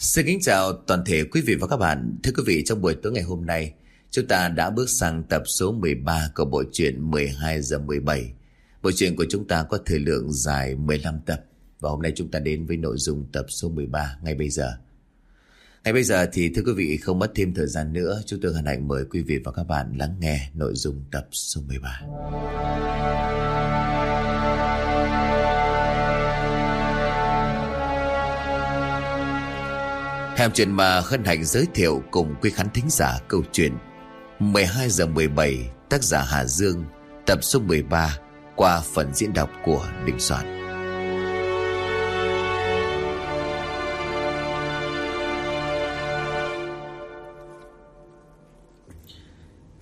Xin kính chào toàn thể quý vị và các bạn. Thưa quý vị, trong buổi tối ngày hôm nay, chúng ta đã bước sang tập số 13 của bộ truyện 12 giờ 17. Bộ truyện của chúng ta có thời lượng dài 15 tập. Và hôm nay chúng ta đến với nội dung tập số 13 ngay bây giờ. Ngay bây giờ thì thưa quý vị không mất thêm thời gian nữa, chúng tôi hân hạnh mời quý vị và các bạn lắng nghe nội dung tập số 13. Hàm chuyện mà hân hạnh giới thiệu cùng quý khán thính giả câu chuyện 12 giờ 17 tác giả Hà Dương, tập số 13 qua phần diễn đọc của Đình Soạn.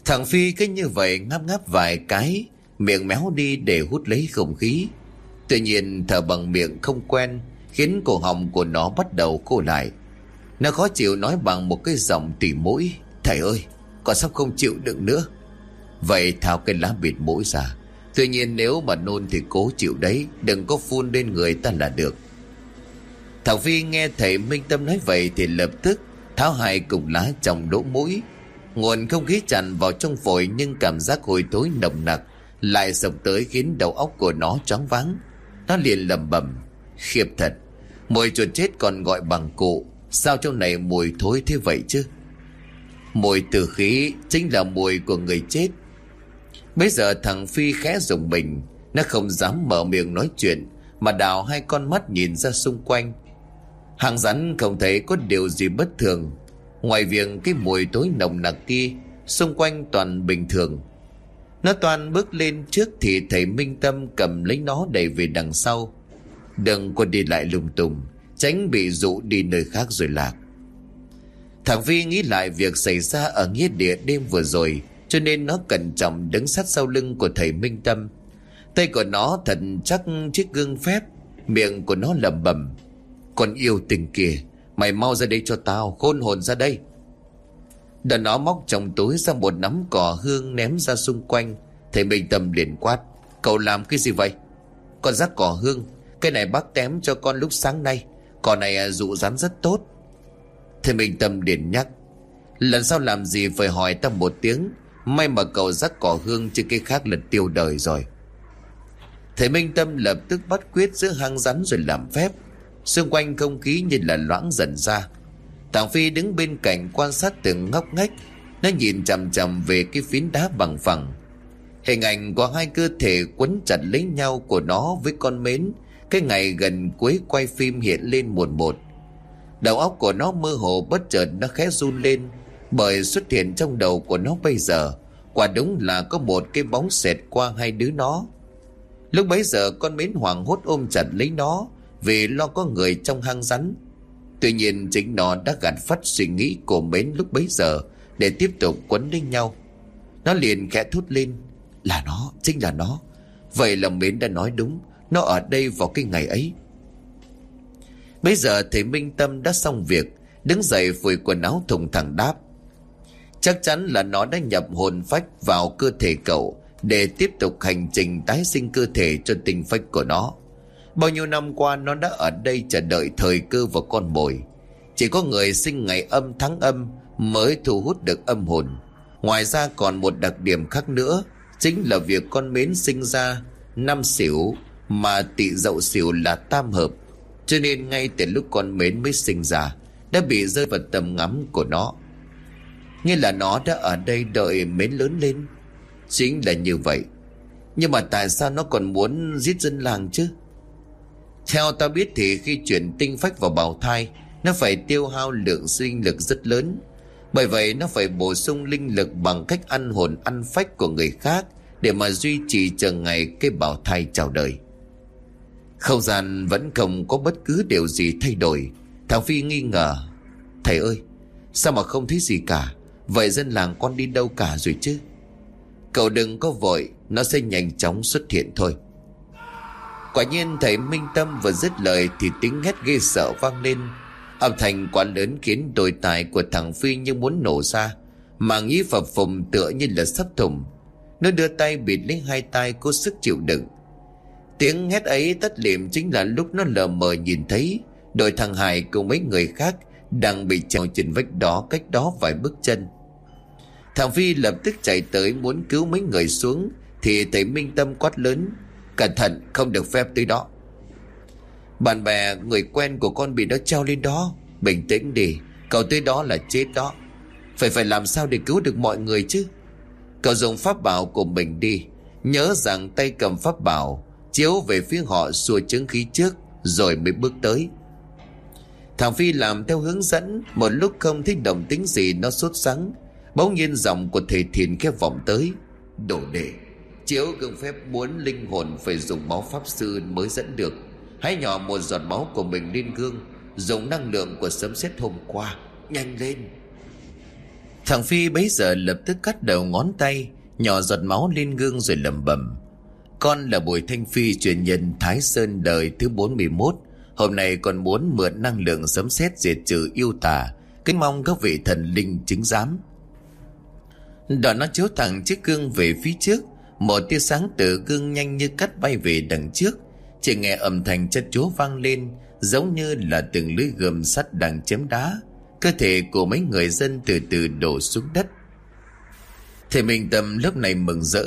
Thằng Phi cứ như vậy ngáp ngáp vài cái, Miệng méo đi để hút lấy không khí Tuy nhiên thở bằng miệng không quen, Khiến cổ họng của nó bắt đầu khô lại nó khó chịu nói bằng một cái giọng tỉ mũi. Thầy ơi, Con sắp không chịu đựng nữa. Vậy tháo cái lá bịt mũi ra. Tuy nhiên nếu mà nôn thì cố chịu đấy. Đừng có phun lên người ta là được. Thảo Phi nghe thầy Minh Tâm nói vậy Thì lập tức tháo hai cục lá trong lỗ mũi. Nguồn không khí tràn vào trong phổi Nhưng cảm giác hồi tối nồng nặc Lại sộc tới khiến đầu óc của nó choáng váng. Nó liền lầm bầm Khiếp thật Mùi chuột chết còn gọi bằng cụ. Sao trong này mùi thối thế vậy chứ? Mùi tử khí Chính là mùi của người chết. Bây giờ thằng Phi khẽ dùng mình, Nó không dám mở miệng nói chuyện, Mà đào hai con mắt nhìn ra xung quanh. Hàng rắn không thấy có điều gì bất thường. Ngoài việc cái mùi tối nồng nặc kia, Xung quanh toàn bình thường. Nó toàn bước lên trước Thì thầy Minh Tâm cầm lấy nó đẩy về đằng sau. Đừng có đi lại lung tung. Tránh bị dụ đi nơi khác rồi lạc. Thằng Vi nghĩ lại việc xảy ra ở nghĩa địa đêm vừa rồi, Cho nên nó cẩn trọng đứng sát sau lưng của thầy Minh Tâm. Tay của nó thật chắc chiếc gương phép, Miệng của nó lẩm bẩm, Con yêu tình kìa Mày mau ra đây cho tao, Khôn hồn ra đây. Đợt nó móc trong túi ra một nắm cỏ hương ném ra xung quanh. Thầy Minh Tâm liền quát, Cậu làm cái gì vậy? Con rác cỏ hương, Cái này bác tém cho con lúc sáng nay. Cỏ này à, dụ rắn rất tốt. Thì Minh Tâm điện nhắc, Lần sau làm gì phải hỏi ta một tiếng, May mà cậu rắc cỏ hương Chứ cái khác là tiêu đời rồi. Thầy Minh Tâm lập tức bắt quyết giữa hang rắn rồi làm phép. Xung quanh không khí như là loãng dần ra. Tàng Phi đứng bên cạnh quan sát từng ngóc ngách, Nó nhìn chằm chằm về cái phiến đá bằng phẳng. Hình ảnh của hai cơ thể quấn chặt lấy nhau của nó với con mến cái ngày gần cuối quay phim hiện lên một một Đầu óc của nó mơ hồ bất chợt nó khẽ run lên Bởi xuất hiện trong đầu của nó bây giờ Quả đúng là có một cái bóng xẹt qua hai đứa nó. Lúc bấy giờ con mến hoàng hốt ôm chặt lấy nó Vì lo có người trong hang rắn. Tuy nhiên chính nó đã gạt phát suy nghĩ của mến lúc bấy giờ Để tiếp tục quấn lên nhau. Nó liền khẽ thốt lên Là nó, chính là nó. Vậy là mến đã nói đúng nó ở đây vào cái ngày ấy. Bây giờ thầy Minh Tâm đã xong việc, Đứng dậy phủi quần áo thùng thẳng đáp. Chắc chắn là nó đã nhập hồn phách vào cơ thể cậu Để tiếp tục hành trình tái sinh cơ thể cho tình phách của nó. Bao nhiêu năm qua nó đã ở đây chờ đợi thời cơ và con mồi. Chỉ có người sinh ngày âm tháng âm mới thu hút được âm hồn. Ngoài ra còn một đặc điểm khác nữa, Chính là việc con mến sinh ra năm xỉu mà tị dậu xỉu là tam hợp. Cho nên ngay từ lúc con mến mới sinh ra, Đã bị rơi vào tầm ngắm của nó. Nghĩa là nó đã ở đây đợi mến lớn lên. Chính là như vậy. Nhưng mà tại sao nó còn muốn giết dân làng chứ? Theo ta biết thì khi chuyển tinh phách vào bào thai, Nó phải tiêu hao lượng sinh lực rất lớn. Bởi vậy nó phải bổ sung linh lực bằng cách ăn hồn ăn phách của người khác Để mà duy trì chờ ngày cái bào thai chào đời không gian vẫn không có bất cứ điều gì thay đổi. Thằng Phi nghi ngờ, Thầy ơi, Sao mà không thấy gì cả? Vậy dân làng con đi đâu cả rồi chứ? Cậu đừng có vội, Nó sẽ nhanh chóng xuất hiện thôi. Quả nhiên thầy Minh Tâm vừa dứt lời Thì tiếng hét ghê sợ vang lên. Âm thanh quá lớn khiến đôi tài của thằng Phi như muốn nổ ra, Mà nghĩ phập phùng tựa như là sắp thủng. Nó đưa tay bịt lấy hai tay cố sức chịu đựng. Tiếng hét ấy tất liệm chính là lúc nó lờ mờ nhìn thấy. Đội thằng Hải cùng mấy người khác Đang bị treo trên vách đó cách đó vài bước chân. Thằng Phi lập tức chạy tới muốn cứu mấy người xuống, Thì thấy Minh Tâm quát lớn, Cẩn thận, không được phép tới đó. Bạn bè, người quen của con bị nó treo lên đó. Bình tĩnh đi, Cậu tới đó là chết đó. Phải phải làm sao để cứu được mọi người chứ? Cậu dùng pháp bảo của mình đi. Nhớ rằng tay cầm pháp bảo Chiếu về phía họ xua chứng khí trước, Rồi mới bước tới. Thằng Phi làm theo hướng dẫn, Một lúc không thấy đồng tính gì nó sốt sắng. Bỗng nhiên giọng của thầy thiền khép vọng tới. Đổ đệ, Chiếu cương phép muốn linh hồn phải dùng máu pháp sư mới dẫn được. Hãy nhỏ một giọt máu của mình lên gương, Dùng năng lượng của sấm sét hôm qua, Nhanh lên. Thằng Phi bấy giờ lập tức cắt đầu ngón tay, Nhỏ giọt máu lên gương rồi lẩm bẩm. Con là Bùi Thanh Phi, truyền nhân Thái Sơn đời thứ 41 Hôm nay còn muốn mượn năng lượng sấm sét diệt trừ yêu tà. Kính mong các vị thần linh chứng giám. Đoạn nó chiếu thẳng chiếc gương về phía trước. Một tia sáng từ gương nhanh như cắt bay về đằng trước. Chỉ nghe âm thanh chất chúa vang lên, Giống như là từng lưới gươm sắt đang chém đá. Cơ thể của mấy người dân từ từ đổ xuống đất. Thầy Minh Tâm lúc này mừng rỡ.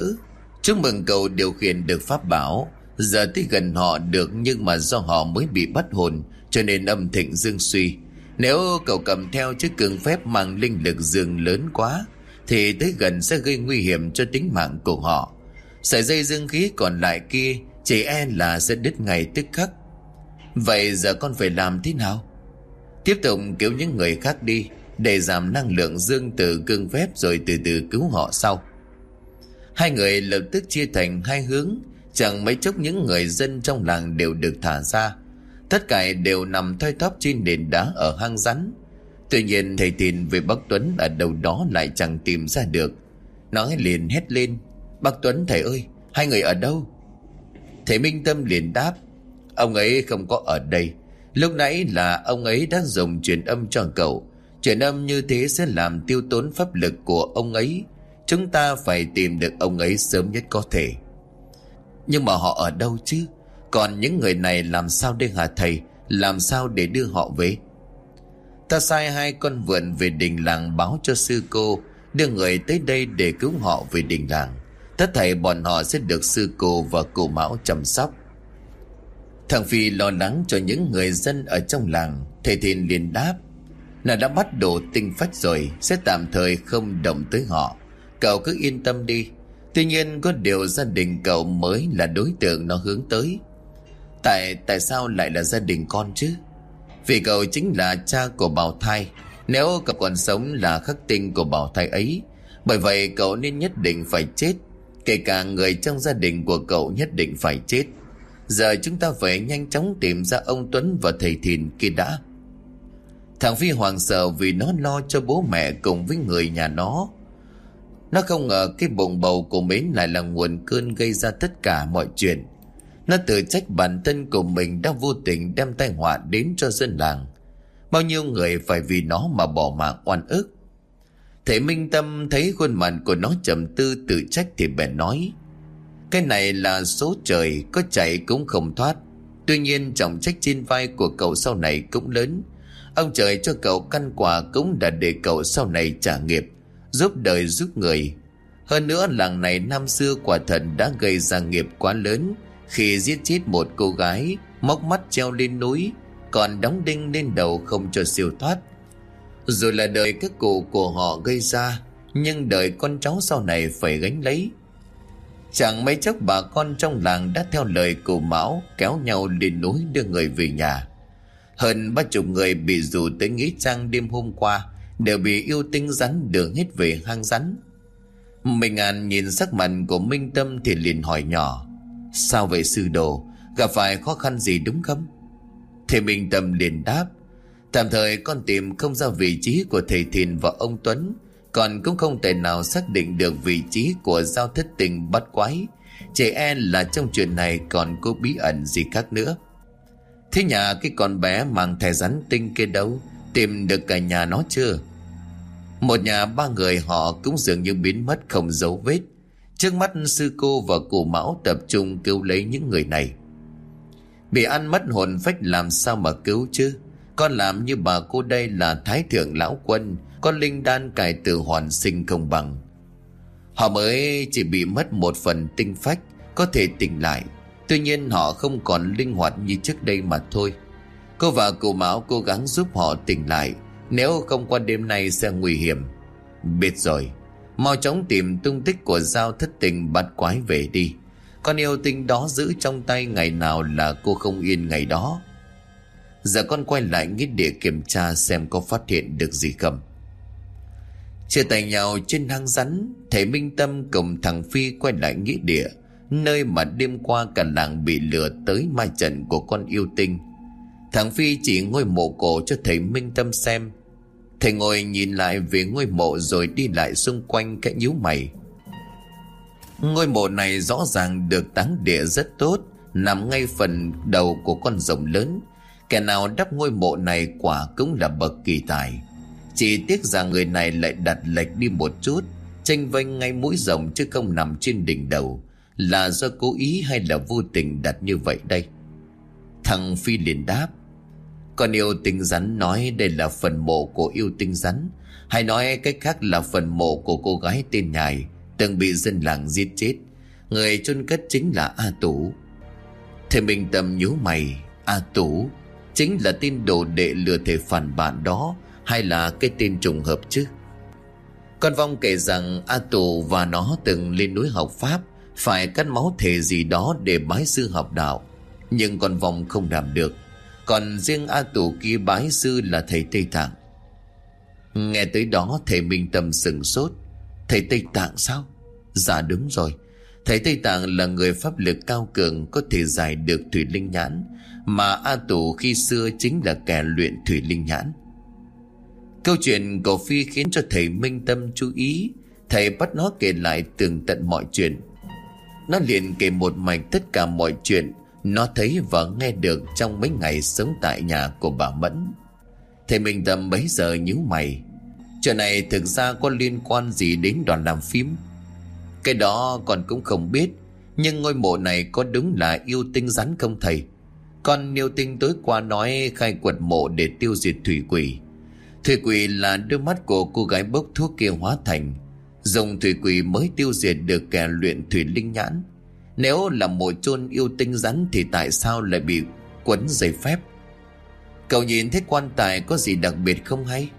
Chúc mừng cậu điều khiển được pháp bảo. Giờ tới gần họ được Nhưng mà do họ mới bị bắt hồn, Cho nên âm thịnh dương suy. Nếu cậu cầm theo chiếc cường phép Mang linh lực dương lớn quá, Thì tới gần sẽ gây nguy hiểm cho tính mạng của họ. Sợi dây dương khí còn lại kia, Chỉ e là sẽ đứt ngày tức khắc. Vậy giờ con phải làm thế nào? Tiếp tục cứu những người khác đi, Để giảm năng lượng dương từ cương phép Rồi từ từ cứu họ sau. Hai người lập tức chia thành hai hướng, Chẳng mấy chốc những người dân trong làng đều được thả ra. Tất cả đều nằm thoi thóp trên nền đá ở hang rắn. Tuy nhiên, thầy tin về bác Tuấn ở đâu đó lại chẳng tìm ra được. Nói liền hét lên, Bác Tuấn thầy ơi, Hai người ở đâu? Thầy Minh Tâm liền đáp, Ông ấy không có ở đây. Lúc nãy là ông ấy đã dùng truyền âm cho cậu. Truyền âm như thế sẽ làm tiêu tốn pháp lực của ông ấy. Chúng ta phải tìm được ông ấy sớm nhất có thể. Nhưng mà họ ở đâu chứ? Còn những người này làm sao đây hả thầy, Làm sao để đưa họ về? Ta sai hai con vượn về đình làng báo cho sư cô, Đưa người tới đây để cứu họ về đình làng. Tất thảy bọn họ sẽ được sư cô và cụ mão chăm sóc. Thằng Phi lo lắng cho những người dân ở trong làng, Thầy Thìn liền đáp, là đã bắt đổ tinh phách rồi, Sẽ tạm thời không động tới họ. Cậu cứ yên tâm đi. Tuy nhiên, có điều gia đình cậu mới là đối tượng nó hướng tới. Tại tại sao lại là gia đình con chứ? Vì cậu chính là cha của bào thai. Nếu cậu còn sống là khắc tinh của bào thai ấy, Bởi vậy cậu nên nhất định phải chết. Kể cả người trong gia đình của cậu nhất định phải chết. Giờ chúng ta phải nhanh chóng tìm ra ông Tuấn và thầy Thìn kia đã. Thằng Phi hoàng sợ vì nó lo cho bố mẹ cùng với người nhà nó. Nó không ngờ cái bụng bầu của Mến lại là nguồn cơn gây ra tất cả mọi chuyện. Nó tự trách bản thân của mình đã vô tình đem tai họa đến cho dân làng. Bao nhiêu người phải vì nó mà bỏ mạng oan ức. Thầy Minh Tâm thấy khuôn mặt của nó trầm tư tự trách thì bèn nói, cái này là số trời, Có chạy cũng không thoát. Tuy nhiên trọng trách trên vai của cậu sau này cũng lớn. Ông trời cho cậu căn quả cũng đã để cậu sau này trả nghiệp. Giúp đời giúp người. Hơn nữa, làng này năm xưa quả thần đã gây ra nghiệp quá lớn Khi giết chết một cô gái Móc mắt treo lên núi, Còn đóng đinh lên đầu không cho siêu thoát. Rồi là đời các cụ của họ gây ra, Nhưng đời con cháu sau này phải gánh lấy. Chẳng mấy chốc bà con trong làng đã theo lời cụ Mão kéo nhau lên núi đưa người về nhà. Hơn ba chục người bị rủ tới Nghĩa Trang đêm hôm qua đều bị yêu tinh rắn đưa hết về hang rắn. Minh An nhìn sắc mặt của Minh Tâm thì liền hỏi nhỏ, Sao vậy sư đồ, Gặp phải khó khăn gì đúng không? Thì Minh Tâm liền đáp, Tạm thời con tìm không ra vị trí của thầy Thìn và ông Tuấn, còn cũng không thể nào xác định được vị trí của giao thất tình bắt quái. Trẻ e là trong chuyện này còn có bí ẩn gì khác nữa. Thế nhà cái con bé mang thẻ rắn tinh kia đâu, Tìm được cả nhà nó chưa? Một nhà ba người họ cũng dường như biến mất không dấu vết. Trước mắt, sư cô và cụ mão tập trung cứu lấy những người này. Bị ăn mất hồn phách làm sao mà cứu chứ? Con làm như bà cô đây là thái thượng lão quân Con linh đan cải từ hoàn sinh không bằng. Họ mới chỉ bị mất một phần tinh phách, Có thể tỉnh lại. Tuy nhiên, họ không còn linh hoạt như trước đây mà thôi. Cô và cụ Mão cố gắng giúp họ tỉnh lại. Nếu không qua đêm nay sẽ nguy hiểm. Biết rồi. Mau chóng tìm tung tích của Giao thất tình bắt quái về đi. Con yêu tinh đó giữ trong tay ngày nào là cô không yên ngày đó. Giờ con quay lại nghĩa địa kiểm tra xem có phát hiện được gì không. Chia tay nhau trên hang rắn, Thầy Minh Tâm cùng thằng Phi quay lại nghĩa địa, Nơi mà đêm qua cả làng bị lừa tới mai trận của con yêu tinh. Thằng Phi chỉ ngôi mộ cổ cho thầy Minh Tâm xem Thầy ngồi nhìn lại về ngôi mộ rồi đi lại xung quanh cái nhíu mày. Ngôi mộ này rõ ràng được táng địa rất tốt, Nằm ngay phần đầu của con rồng lớn. Kẻ nào đắp ngôi mộ này quả cũng là bậc kỳ tài. Chỉ tiếc rằng người này lại đặt lệch đi một chút Tranh vênh ngay mũi rồng chứ không nằm trên đỉnh đầu. Là do cố ý hay là vô tình đặt như vậy đây? Thằng Phi liền đáp. Con yêu tinh rắn nói đây là phần mộ của yêu tinh rắn. Hay nói cách khác là phần mộ của cô gái tên Nhài, Từng bị dân làng giết chết. Người chôn cất chính là A tú. Thầy Minh Tâm nhíu mày, A tú, Chính là tin đồ đệ lừa thể phản bạn đó, Hay là cái tên trùng hợp chứ? Con Vong kể rằng A tú và nó từng lên núi học Pháp, Phải cắt máu thể gì đó để bái sư học đạo. Nhưng con Vong không làm được. Còn riêng A Tù kia bái sư là thầy Tây Tạng. Nghe tới đó, thầy Minh Tâm sừng sốt. Thầy Tây Tạng sao? Dạ đúng rồi. Thầy Tây Tạng là người pháp lực cao cường, Có thể giải được thủy linh nhãn, mà A Tù khi xưa chính là kẻ luyện thủy linh nhãn. Câu chuyện của Phi khiến cho thầy Minh Tâm chú ý. Thầy bắt nó kể lại tường tận mọi chuyện. Nó liền kể một mạch tất cả mọi chuyện nó thấy và nghe được trong mấy ngày sống tại nhà của bà Mẫn Thầy Minh Tâm bấy giờ nhíu mày Chuyện này thực ra có liên quan gì đến đoàn làm phim Cái đó còn cũng không biết, Nhưng ngôi mộ này có đúng là yêu tinh rắn không thầy con yêu Tinh tối qua nói khai quật mộ để tiêu diệt thủy quỷ. Thủy quỷ là đôi mắt của cô gái bốc thuốc kia hóa thành. Dùng thủy quỷ mới tiêu diệt được kẻ luyện thủy linh nhãn. Nếu là mộ chôn yêu tinh rắn thì tại sao lại bị quấn dây phép? Cậu nhìn thấy quan tài có gì đặc biệt không hay?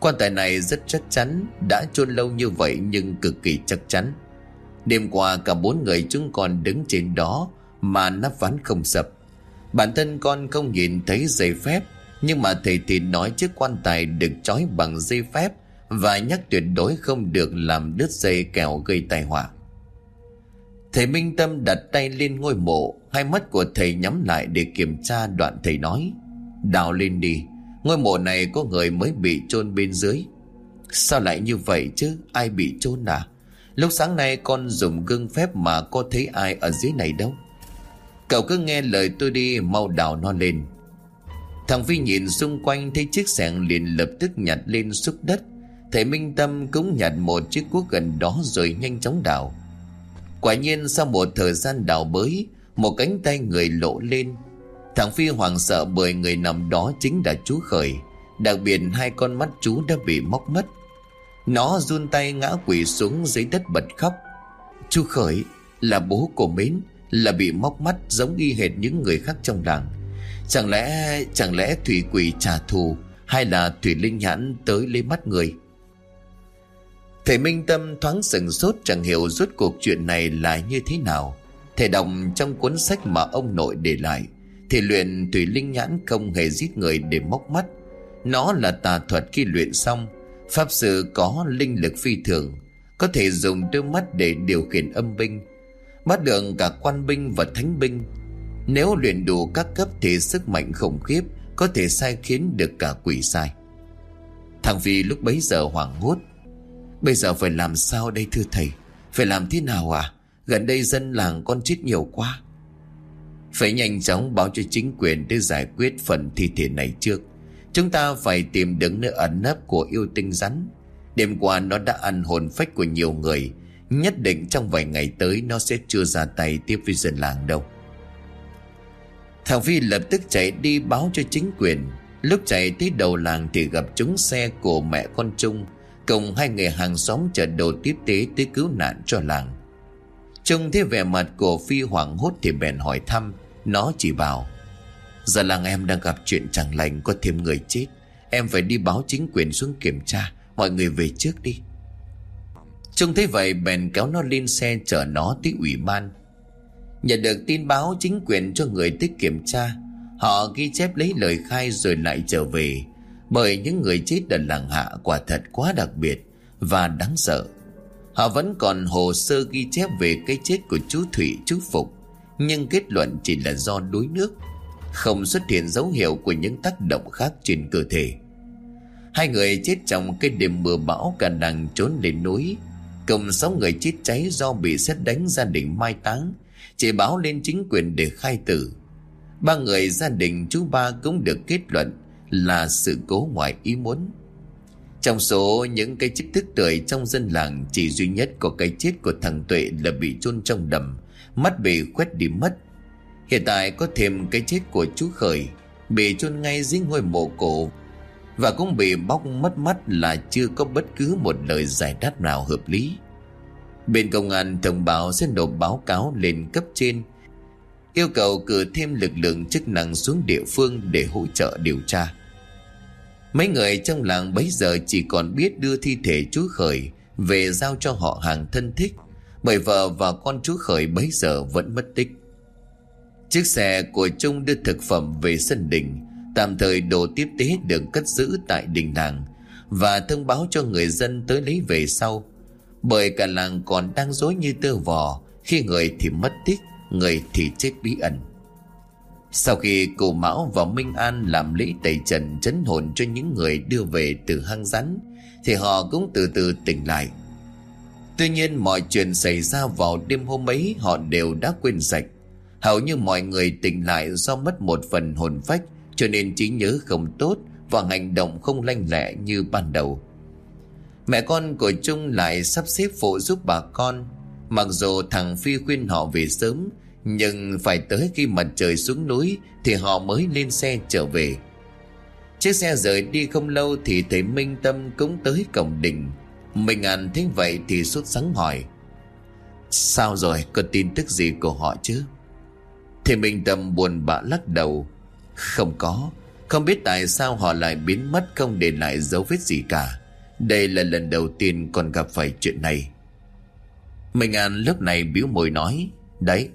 Quan tài này rất chắc chắn, đã chôn lâu như vậy nhưng cực kỳ chắc chắn. Đêm qua cả bốn người chúng còn đứng trên đó mà nắp ván không sập. Bản thân con không nhìn thấy giấy phép Nhưng mà thầy thì nói chiếc quan tài được trói bằng dây phép Và nhắc tuyệt đối không được làm đứt dây kẻo gây tai họa Thầy Minh Tâm đặt tay lên ngôi mộ, Hai mắt của thầy nhắm lại để kiểm tra đoạn thầy nói. Đào lên đi, Ngôi mộ này có người mới bị chôn bên dưới. Sao lại như vậy chứ? Ai bị chôn à? Lúc sáng nay con dùng gương phép mà có thấy ai ở dưới này đâu. Cậu cứ nghe lời tôi đi, mau đào nó lên. Thằng Phi nhìn xung quanh thấy chiếc sẻng liền lập tức nhặt lên xúc đất. Thầy Minh Tâm cũng nhặt một chiếc cuốc gần đó rồi nhanh chóng đào. Quả nhiên sau một thời gian đào bới, Một cánh tay người lộ lên. Thằng Phi hoảng sợ bởi người nằm đó chính là chú Khởi. Đặc biệt hai con mắt chú đã bị móc mất. Nó run tay ngã quỷ xuống dưới đất bật khóc. Chú Khởi, là bố của Mến, là bị móc mắt giống y hệt những người khác trong làng. Chẳng lẽ chẳng lẽ thủy quỷ trả thù hay là thủy linh nhãn tới lấy mắt người? Thầy minh tâm thoáng sừng sốt chẳng hiểu rốt cuộc chuyện này là như thế nào. Thầy đọc trong cuốn sách mà ông nội để lại thì luyện thủy linh nhãn không hề giết người để móc mắt. Nó là tà thuật khi luyện xong, pháp sư có linh lực phi thường, có thể dùng đôi mắt để điều khiển âm binh, bắt được cả quan binh và thánh binh. Nếu luyện đủ các cấp thì sức mạnh khủng khiếp có thể sai khiến được cả quỷ sai. Thằng phi lúc bấy giờ hoảng hốt bây giờ phải làm sao đây, thưa thầy? Phải làm thế nào à? Gần đây dân làng con chết nhiều quá. Phải nhanh chóng báo cho chính quyền để giải quyết phần thi thể này trước. Chúng ta phải tìm đứng nơi ẩn nấp của yêu tinh rắn. Đêm qua nó đã ăn hồn phách của nhiều người. Nhất định trong vài ngày tới Nó sẽ chưa ra tay tiếp với dân làng đâu. Thằng Phi lập tức chạy đi báo cho chính quyền. Lúc chạy tới đầu làng thì gặp chúng xe của mẹ con Trung. Cùng hai người hàng xóm chở đồ tiếp tế tới cứu nạn cho làng. Trông thấy vẻ mặt của Phi hoảng hốt thì bèn hỏi thăm, Nó chỉ bảo, Giờ làng em đang gặp chuyện chẳng lành, có thêm người chết. Em phải đi báo chính quyền xuống kiểm tra, Mọi người về trước đi. Trông thấy vậy, bèn kéo nó lên xe chở nó tới ủy ban. Nhận được tin báo chính quyền cho người tới kiểm tra, Họ ghi chép lấy lời khai rồi lại trở về. Bởi những người chết ở làng hạ quả thật quá đặc biệt Và đáng sợ. Họ vẫn còn hồ sơ ghi chép về cái chết của chú Thủy chú Phục. Nhưng kết luận chỉ là do đuối nước, Không xuất hiện dấu hiệu của những tác động khác trên cơ thể. Hai người chết trong cái đêm mưa bão, cả đằng trốn lên núi. Cùng sáu người chết cháy do bị xét đánh gia đình mai táng, Chỉ báo lên chính quyền để khai tử. Ba người gia đình, chú ba cũng được kết luận là sự cố ngoài ý muốn. Trong số những cái chết thức tuổi trong dân làng, Chỉ duy nhất có cái chết của thằng Tuệ là bị chôn trong đầm, Mắt bị khuét đi mất. Hiện tại có thêm cái chết của chú Khởi, Bị chôn ngay dưới ngôi mộ cổ, và cũng bị bóc mất mắt là chưa có bất cứ một lời giải đáp nào hợp lý. Bên công an thông báo sẽ nộp báo cáo lên cấp trên, Yêu cầu cử thêm lực lượng chức năng xuống địa phương để hỗ trợ điều tra. Mấy người trong làng bấy giờ chỉ còn biết đưa thi thể chú Khởi về giao cho họ hàng thân thích, Bởi vợ và con chú Khởi bấy giờ vẫn mất tích. Chiếc xe của Trung đưa thực phẩm về sân đình, Tạm thời đồ tiếp tế được cất giữ tại đình làng Và thông báo cho người dân tới lấy về sau, Bởi cả làng còn đang dối như tơ vò, Khi người thì mất tích, Người thì chết bí ẩn. Sau khi cụ Mão và Minh An làm lễ tẩy trần chấn hồn cho những người đưa về từ hang rắn Thì họ cũng từ từ tỉnh lại Tuy nhiên mọi chuyện xảy ra vào đêm hôm ấy họ đều đã quên sạch Hầu như mọi người tỉnh lại do mất một phần hồn phách cho nên trí nhớ không tốt và hành động không lanh lẹ như ban đầu. Mẹ con của Trung lại sắp xếp phụ giúp bà con. Mặc dù thằng Phi khuyên họ về sớm, nhưng phải tới khi mặt trời xuống núi thì họ mới lên xe trở về. Chiếc xe rời đi không lâu thì thấy Minh Tâm cũng tới cổng đình. Minh ăn thấy vậy thì sốt sắng hỏi. Sao rồi, có tin tức gì của họ chứ? Thì Minh Tâm buồn bã lắc đầu. Không có Không biết tại sao họ lại biến mất Không để lại dấu vết gì cả Đây là lần đầu tiên còn gặp phải chuyện này Minh An lúc này biếu môi nói Đấy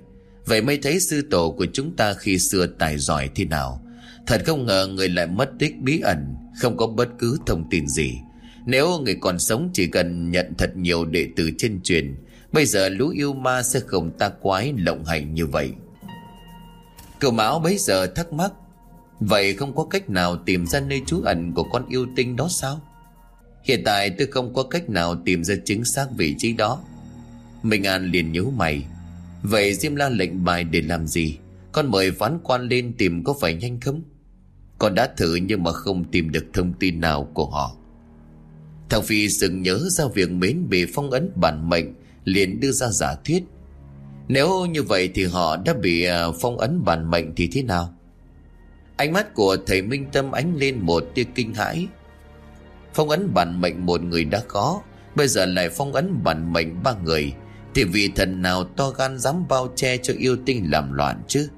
Vậy mới thấy sư tổ của chúng ta khi xưa tài giỏi thế nào Thật không ngờ người lại mất tích bí ẩn, Không có bất cứ thông tin gì Nếu người còn sống, chỉ cần nhận thật nhiều đệ tử trên truyền, Bây giờ lũ yêu ma sẽ không ta quái lộng hành như vậy Cửu Mão bấy giờ thắc mắc, Vậy không có cách nào tìm ra nơi trú ẩn của con yêu tinh đó sao? Hiện tại tôi không có cách nào tìm ra chính xác vị trí đó. Minh An liền nhíu mày. Vậy Diêm La lệnh bài để làm gì? Con mời phán quan lên tìm có phải nhanh không? Con đã thử nhưng mà không tìm được thông tin nào của họ. Thằng Phi sừng nhớ ra việc mến bị phong ấn bản mệnh, liền đưa ra giả thuyết. Nếu như vậy thì họ đã bị à, phong ấn bản mệnh thì thế nào? Ánh mắt của thầy Minh Tâm ánh lên một tia kinh hãi Phong ấn bản mệnh một người đã có, Bây giờ lại phong ấn bản mệnh ba người thì vị thần nào to gan dám bao che cho yêu tinh làm loạn chứ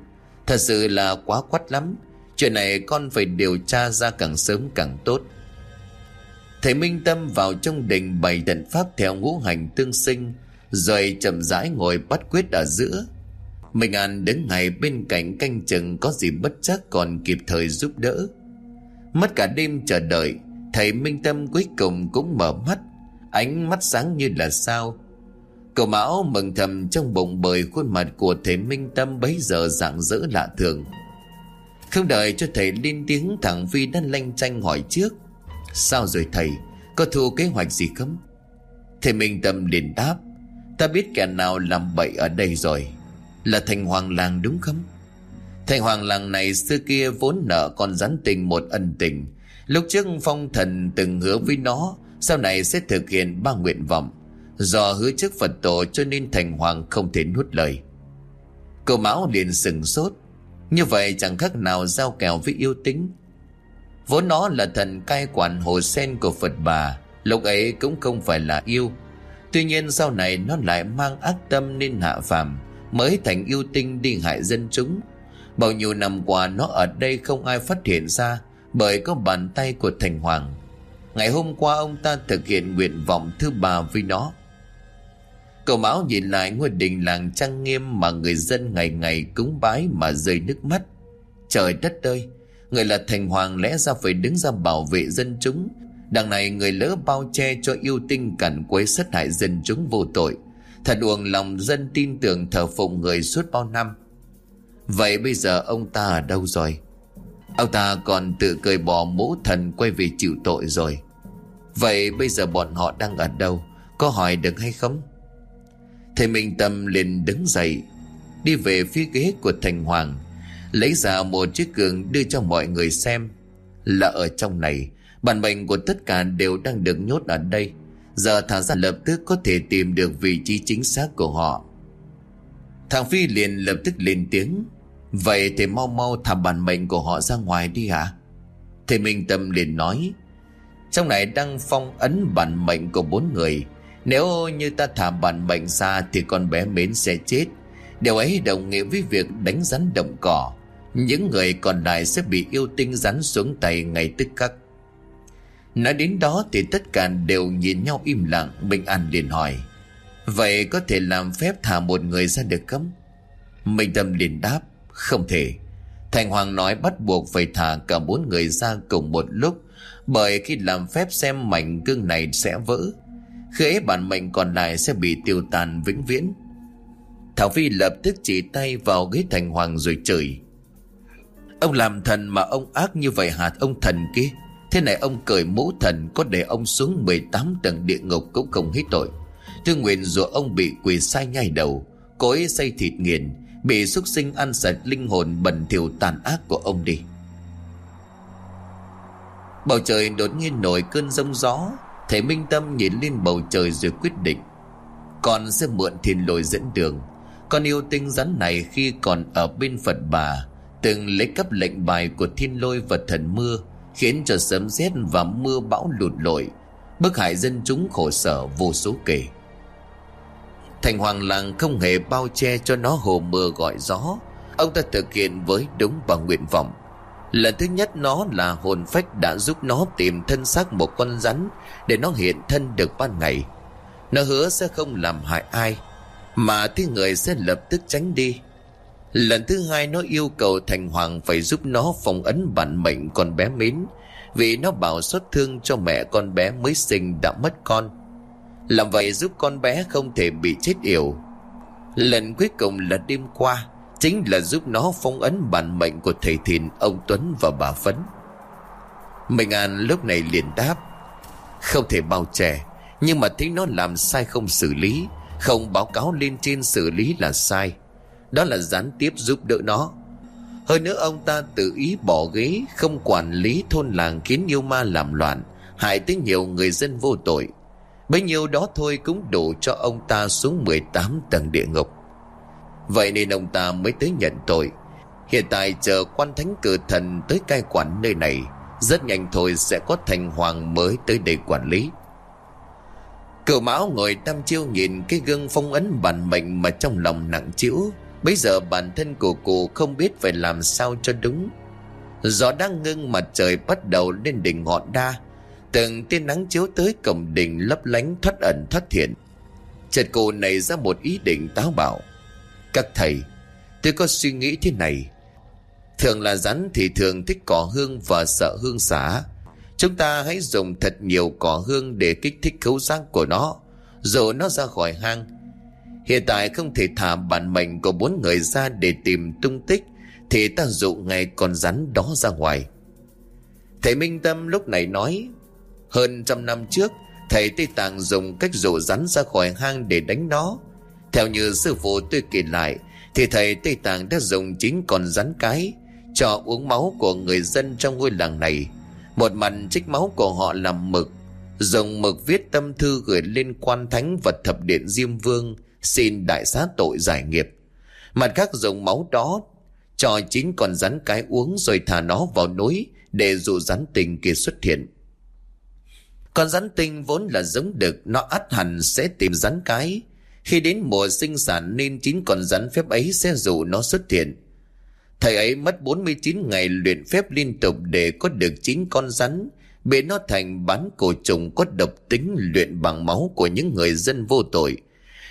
Thật sự là quá quắt lắm Chuyện này con phải điều tra ra càng sớm càng tốt Thầy Minh Tâm vào trong đình bày trận pháp theo ngũ hành tương sinh Rồi chậm rãi ngồi bắt quyết ở giữa Minh An đứng ngay bên cạnh canh chừng có gì bất chắc còn kịp thời giúp đỡ. Mất cả đêm chờ đợi, thầy Minh Tâm cuối cùng cũng mở mắt, ánh mắt sáng như là sao. Cậu Mão mừng thầm trong bụng bởi khuôn mặt của thầy Minh Tâm bấy giờ rạng rỡ lạ thường. Không đợi cho thầy lên tiếng thằng Vi đã lanh chanh hỏi trước. Sao rồi thầy, có thu kế hoạch gì không? Thầy Minh Tâm liền đáp, ta biết kẻ nào làm bậy ở đây rồi. Là thành hoàng làng đúng không Thành hoàng làng này xưa kia vốn nợ con rắn tình một ân tình Lúc trước phong thần từng hứa với nó Sau này sẽ thực hiện ba nguyện vọng Do hứa trước Phật tổ cho nên thành hoàng không thể nuốt lời. Cô Mão liền sừng sốt. Như vậy chẳng khác nào giao kèo với yêu tính. Vốn nó là thần cai quản hồ sen của Phật bà, Lúc ấy cũng không phải là yêu. Tuy nhiên sau này nó lại mang ác tâm nên hạ phàm, Mới thành yêu tinh đi hại dân chúng. Bao nhiêu năm qua nó ở đây không ai phát hiện ra, Bởi có bàn tay của thành hoàng. Ngày hôm qua ông ta thực hiện nguyện vọng thứ ba với nó. Cậu Mão nhìn lại ngôi đình làng trang nghiêm mà người dân ngày ngày cúng bái mà rơi nước mắt. Trời đất ơi, người là thành hoàng lẽ ra phải đứng ra bảo vệ dân chúng. Đằng này người lỡ bao che cho yêu tinh cản quấy sát hại dân chúng vô tội. Thật uổng lòng dân tin tưởng thờ phụng người suốt bao năm. Vậy bây giờ ông ta ở đâu rồi? Ông ta còn tự cười bỏ mũ thần quay về chịu tội rồi. Vậy bây giờ bọn họ đang ở đâu? Có hỏi được hay không? Thầy Minh Tâm liền đứng dậy, Đi về phía ghế của Thành Hoàng, Lấy ra một chiếc gương đưa cho mọi người xem. Là ở trong này, Bản mệnh của tất cả đều đang được nhốt ở đây. Giờ thả ra lập tức có thể tìm được vị trí chính xác của họ. Thằng Phi liền lập tức lên tiếng. Vậy thì mau mau thả bản mệnh của họ ra ngoài đi hả Thầy Minh Tâm liền nói. Trong này đang phong ấn bản mệnh của bốn người nếu như ta thả bản mệnh ra Thì con bé mến sẽ chết. Điều ấy đồng nghĩa với việc đánh rắn động cỏ. Những người còn lại sẽ bị yêu tinh rắn xuống tay ngay tức khắc. Nói đến đó thì tất cả đều nhìn nhau im lặng, Bình An liền hỏi, Vậy có thể làm phép thả một người ra được không? Minh Tâm liền đáp, Không thể. Thành Hoàng nói bắt buộc phải thả cả bốn người ra cùng một lúc, Bởi khi làm phép xem mảnh gương này sẽ vỡ khi ấy bản mệnh còn lại sẽ bị tiêu tan vĩnh viễn. Thảo Phi lập tức chỉ tay vào ghế thành hoàng rồi chửi. Ông làm thần mà ông ác như vậy hạt ông thần kia. Thế này ông cởi mũ thần có để ông xuống 18 tầng địa ngục cũng không hết tội. Thương nguyện dù ông bị quỷ sai nhai đầu Cối xây thịt nghiền, Bị xuất sinh ăn sạch linh hồn bẩn thỉu tàn ác của ông đi. Bầu trời đột nhiên nổi cơn rông gió Thầy Minh Tâm nhìn lên bầu trời rồi quyết định, Con sẽ mượn thiên lôi dẫn đường. Con yêu tinh rắn này khi còn ở bên Phật bà, Từng lấy cấp lệnh bài của thiên lôi và thần mưa, Khiến cho sấm rét và mưa bão lụt lội, Bức hại dân chúng khổ sở vô số kể. Thành hoàng làng không hề bao che cho nó hồ mưa gọi gió. Ông ta thực hiện với đúng và nguyện vọng. Lần thứ nhất nó là hồn phách đã giúp nó tìm thân xác một con rắn để nó hiện thân được ban ngày. Nó hứa sẽ không làm hại ai, mà thế người sẽ lập tức tránh đi. Lần thứ hai nó yêu cầu Thành Hoàng phải giúp nó phòng ấn bản mệnh con bé mến, vì nó bảo xót thương cho mẹ con bé mới sinh đã mất con. Làm vậy giúp con bé không thể bị chết yểu. Lần cuối cùng là đêm qua, chính là giúp nó phong ấn bản mệnh của thầy thìn, ông Tuấn và bà Phấn. Minh An lúc này liền đáp, Không thể bao trẻ Nhưng mà thấy nó làm sai không xử lý, Không báo cáo lên trên xử lý là sai. Đó là gián tiếp giúp đỡ nó. Hơn nữa ông ta tự ý bỏ ghế, Không quản lý thôn làng khiến yêu ma làm loạn, Hại tới nhiều người dân vô tội. Bấy nhiêu đó thôi cũng đủ cho ông ta xuống 18 tầng địa ngục. Vậy nên ông ta mới tới nhận tội. Hiện tại chờ quan thánh cử thần tới cai quản nơi này, Rất nhanh thôi sẽ có thành hoàng mới tới đây quản lý. Cựu mão ngồi tam chiêu nhìn cái gương phong ấn bản mệnh mà trong lòng nặng chịu Bây giờ bản thân của cụ không biết phải làm sao cho đúng. Gió đang ngưng mặt trời bắt đầu lên đỉnh ngọn đa. Từng tia nắng chiếu tới cổng đỉnh lấp lánh thoát ẩn thoát thiện Chợt cụ này ra một ý định táo bạo các thầy, Tôi có suy nghĩ thế này. Thường là rắn thì thường thích cỏ hương và sợ hương xả. Chúng ta hãy dùng thật nhiều cỏ hương để kích thích khấu giác của nó, Rồi nó ra khỏi hang. Hiện tại không thể thả bản mệnh của bốn người ra để tìm tung tích, Thì ta dụ ngay con rắn đó ra ngoài. Thầy Minh Tâm lúc này nói, Hơn trăm năm trước, Thầy Tây Tạng dùng cách dụ rắn ra khỏi hang để đánh nó theo như sư phụ tôi kể lại Thì thầy Tây Tạng đã dùng chính con rắn cái Cho uống máu của người dân trong ngôi làng này Một mặt trích máu của họ làm mực Dùng mực viết tâm thư gửi lên quan thánh vật thập điện Diêm Vương Xin đại xá tội giải nghiệp Mặt khác dùng máu đó Cho chính con rắn cái uống rồi thả nó vào núi để dụ rắn tinh kia xuất hiện. Con rắn tinh vốn là giống đực, nó ắt hẳn sẽ tìm rắn cái. Khi đến mùa sinh sản nên chính con rắn phép ấy sẽ dụ nó xuất hiện. Thầy ấy mất 49 ngày luyện phép liên tục để có được chín con rắn, biến nó thành bán cổ trùng có độc tính luyện bằng máu của những người dân vô tội.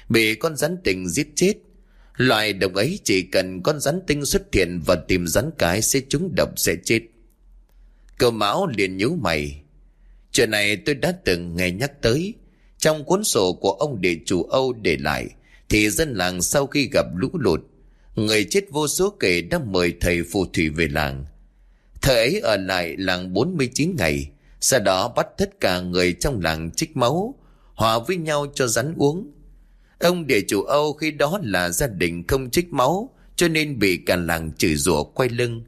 Bị con rắn tình giết chết. Loài độc ấy chỉ cần con rắn tinh xuất hiện và tìm rắn cái sẽ trúng độc sẽ chết. Cờ Mão liền nhíu mày. Chuyện này tôi đã từng nghe nhắc tới. Trong cuốn sổ của ông địa chủ Âu để lại, thì dân làng sau khi gặp lũ lụt, người chết vô số kể đã mời thầy phù thủy về làng. Thầy ấy ở lại làng 49 ngày, sau đó bắt tất cả người trong làng trích máu, hòa với nhau cho rắn uống. Ông địa chủ Âu khi đó là gia đình không trích máu, cho nên bị cả làng chửi rủa quay lưng.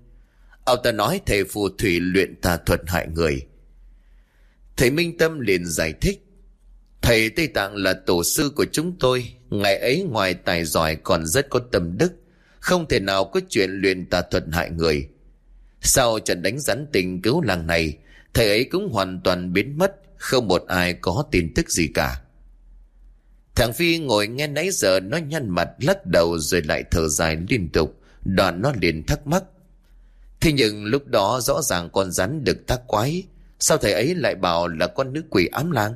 Ông ta nói thầy phù thủy luyện tà thuật hại người. Thầy Minh Tâm liền giải thích. Thầy Tây Tạng là tổ sư của chúng tôi. Ngày ấy ngoài tài giỏi còn rất có tâm đức. Không thể nào có chuyện luyện tà thuật hại người. Sau trận đánh rắn tình cứu làng này, thầy ấy cũng hoàn toàn biến mất. Không một ai có tin tức gì cả. Thằng Phi ngồi nghe nãy giờ nó nhăn mặt lắc đầu rồi lại thở dài liên tục. Đoạn nó liền thắc mắc. Thế nhưng lúc đó rõ ràng con rắn được tác quái. Sao thầy ấy lại bảo là con nữ quỷ ám lang?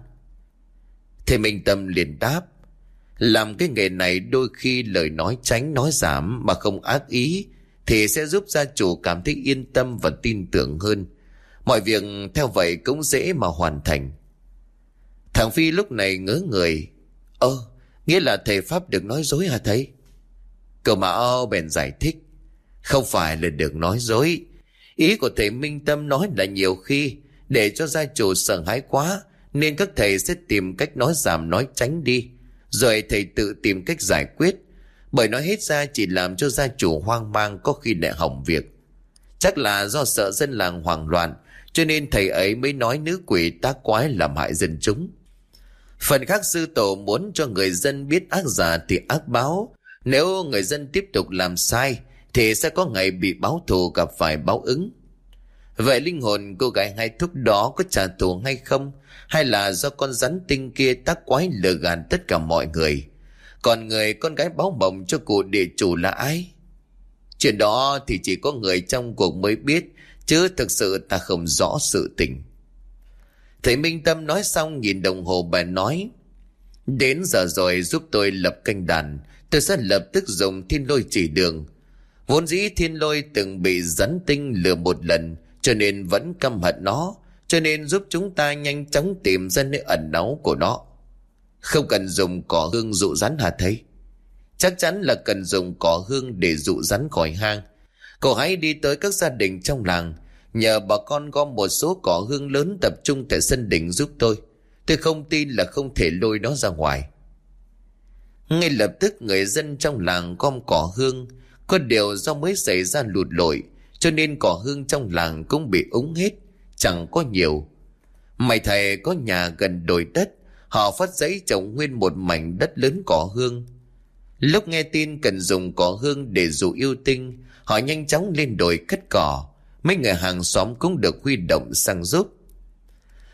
Thì Minh Tâm liền đáp. Làm cái nghề này đôi khi lời nói tránh nói giảm mà không ác ý thì sẽ giúp gia chủ cảm thấy yên tâm và tin tưởng hơn. Mọi việc theo vậy cũng dễ mà hoàn thành. Thằng Phi lúc này ngớ người. Ơ, nghĩa là thầy Pháp được nói dối hả thầy? Cậu Mão bèn giải thích. Không phải là được nói dối. Ý của thầy Minh Tâm nói là nhiều khi để cho gia chủ sợ hãi quá nên các thầy sẽ tìm cách nói giảm, nói tránh đi. Rồi thầy tự tìm cách giải quyết. Bởi nói hết ra chỉ làm cho gia chủ hoang mang có khi lại hỏng việc. Chắc là do sợ dân làng hoảng loạn, cho nên thầy ấy mới nói nữ quỷ tác quái làm hại dân chúng. Phần khác sư tổ muốn cho người dân biết ác giả thì ác báo. Nếu người dân tiếp tục làm sai, thì sẽ có ngày bị báo thù gặp phải báo ứng. Vậy linh hồn cô gái hai thúc đó có trả thù hay không? Hay là do con rắn tinh kia tác quái lừa gạt tất cả mọi người? Còn người con gái báo mộng cho cụ địa chủ là ai? Chuyện đó thì chỉ có người trong cuộc mới biết, chứ thực sự ta không rõ sự tình. Thầy Minh Tâm nói xong nhìn đồng hồ bà nói, Đến giờ rồi giúp tôi lập canh đàn, tôi sẽ lập tức dùng thiên lôi chỉ đường. Vốn dĩ thiên lôi từng bị rắn tinh lừa một lần, cho nên vẫn căm hận nó, cho nên giúp chúng ta nhanh chóng tìm ra nơi ẩn náu của nó. Không cần dùng cỏ hương dụ rắn hả thấy? Chắc chắn là cần dùng cỏ hương để dụ rắn khỏi hang. Cậu hãy đi tới các gia đình trong làng, nhờ bà con gom một số cỏ hương lớn tập trung tại sân đỉnh giúp tôi. Tôi không tin là không thể lôi nó ra ngoài. Ngay lập tức người dân trong làng gom cỏ hương, có điều do mới xảy ra lụt lội, cho nên cỏ hương trong làng cũng bị úng hết, chẳng có nhiều. Mày thầy có nhà gần đồi đất, họ phát giấy trồng nguyên một mảnh đất lớn cỏ hương. Lúc nghe tin cần dùng cỏ hương để dụ yêu tinh, họ nhanh chóng lên đồi cất cỏ. Mấy người hàng xóm cũng được huy động sang giúp.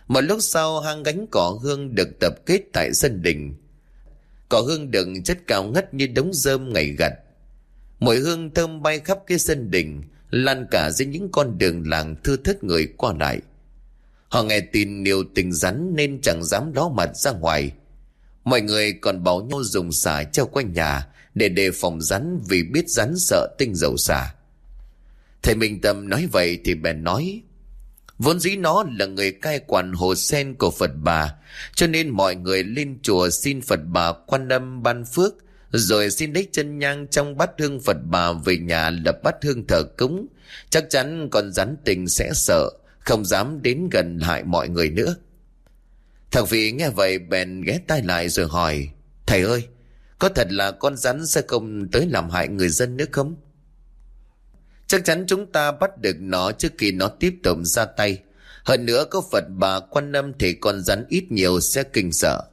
Một lúc sau hang gánh cỏ hương được tập kết tại sân đình. Cỏ hương đựng chất cao ngất như đống rơm ngày gặt. Mùi hương thơm bay khắp cái sân đình, lan cả dưới những con đường làng thưa thớt người qua lại. Họ nghe tin nhiều tình rắn nên chẳng dám ló mặt ra ngoài. Mọi người còn bảo nhau dùng xả treo quanh nhà để đề phòng rắn vì biết rắn sợ tinh dầu xả. Thầy Minh Tâm nói vậy thì bèn nói, Vốn dĩ nó là người cai quản hồ sen của Phật bà, Cho nên mọi người lên chùa xin Phật bà quan âm ban phước rồi xin lấy chân nhang trong bát hương Phật bà về nhà lập bát hương thờ cúng. Chắc chắn con rắn tình sẽ sợ, không dám đến gần hại mọi người nữa. Thằng Vị nghe vậy bèn ghé tay lại rồi hỏi, Thầy ơi, có thật là con rắn sẽ không tới làm hại người dân nữa không? Chắc chắn chúng ta bắt được nó trước khi nó tiếp tục ra tay. Hơn nữa có Phật bà quan âm thì con rắn ít nhiều sẽ kinh sợ.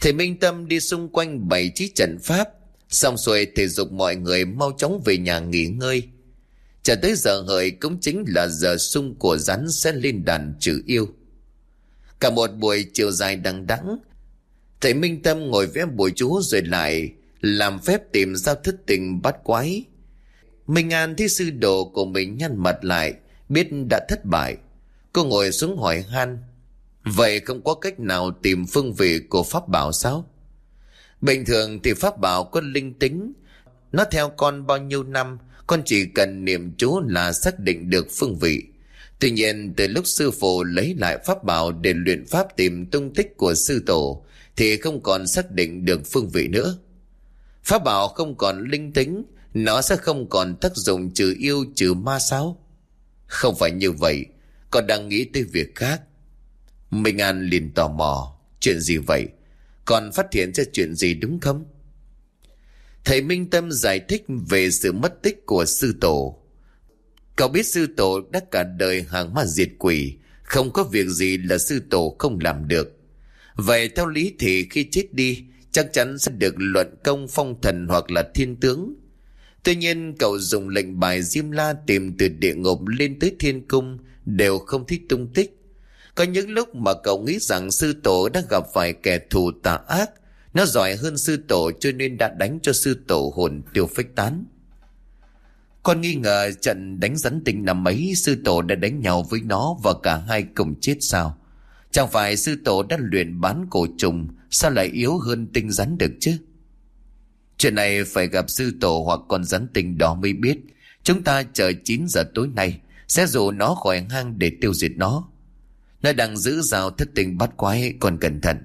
Thầy Minh Tâm đi xung quanh bảy trí trận pháp, xong xuôi thì dục mọi người mau chóng về nhà nghỉ ngơi. Chờ tới giờ hợi cũng chính là giờ sung của rắn sẽ lên đàn trừ yêu. Cả một buổi chiều dài đằng đẵng Thầy Minh Tâm ngồi vẽ bùi chú rồi lại làm phép tìm ra thức tình bắt quái. Minh An thấy sư đồ của mình nhăn mặt lại, biết đã thất bại. Cô ngồi xuống hỏi han, vậy không có cách nào tìm phương vị của pháp bảo sao? Bình thường thì pháp bảo có linh tính, nó theo con bao nhiêu năm, con chỉ cần niệm chú là xác định được phương vị. Tuy nhiên từ lúc sư phụ lấy lại pháp bảo để luyện pháp tìm tung tích của sư tổ thì không còn xác định được phương vị nữa. Pháp bảo không còn linh tính, nó sẽ không còn tác dụng trừ yêu trừ ma sao? Không phải như vậy, con đang nghĩ tới việc khác. Minh An liền tò mò, chuyện gì vậy? Còn phát hiện ra chuyện gì đúng không? Thầy Minh Tâm giải thích về sự mất tích của sư tổ. Cậu biết sư tổ đã cả đời hàng ma diệt quỷ, không có việc gì là sư tổ không làm được. Vậy theo lý thì khi chết đi, chắc chắn sẽ được luận công phong thần hoặc là thiên tướng. Tuy nhiên cậu dùng lệnh bài Diêm La tìm từ địa ngục lên tới thiên cung đều không thích tung tích. Có những lúc mà cậu nghĩ rằng sư tổ đã gặp phải kẻ thù tà ác, nó giỏi hơn sư tổ cho nên đã đánh cho sư tổ hồn tiêu phách tán. Con nghi ngờ trận đánh rắn tinh năm ấy sư tổ đã đánh nhau với nó và cả hai cùng chết sao? Chẳng phải sư tổ đã luyện bán cổ trùng Sao lại yếu hơn tinh rắn được chứ Chuyện này phải gặp sư tổ hoặc con rắn tinh đó mới biết Chúng ta chờ 9 giờ tối nay Sẽ dụ nó khỏi hang để tiêu diệt nó nó đang giữ rào thất tình bắt quái Còn cẩn thận.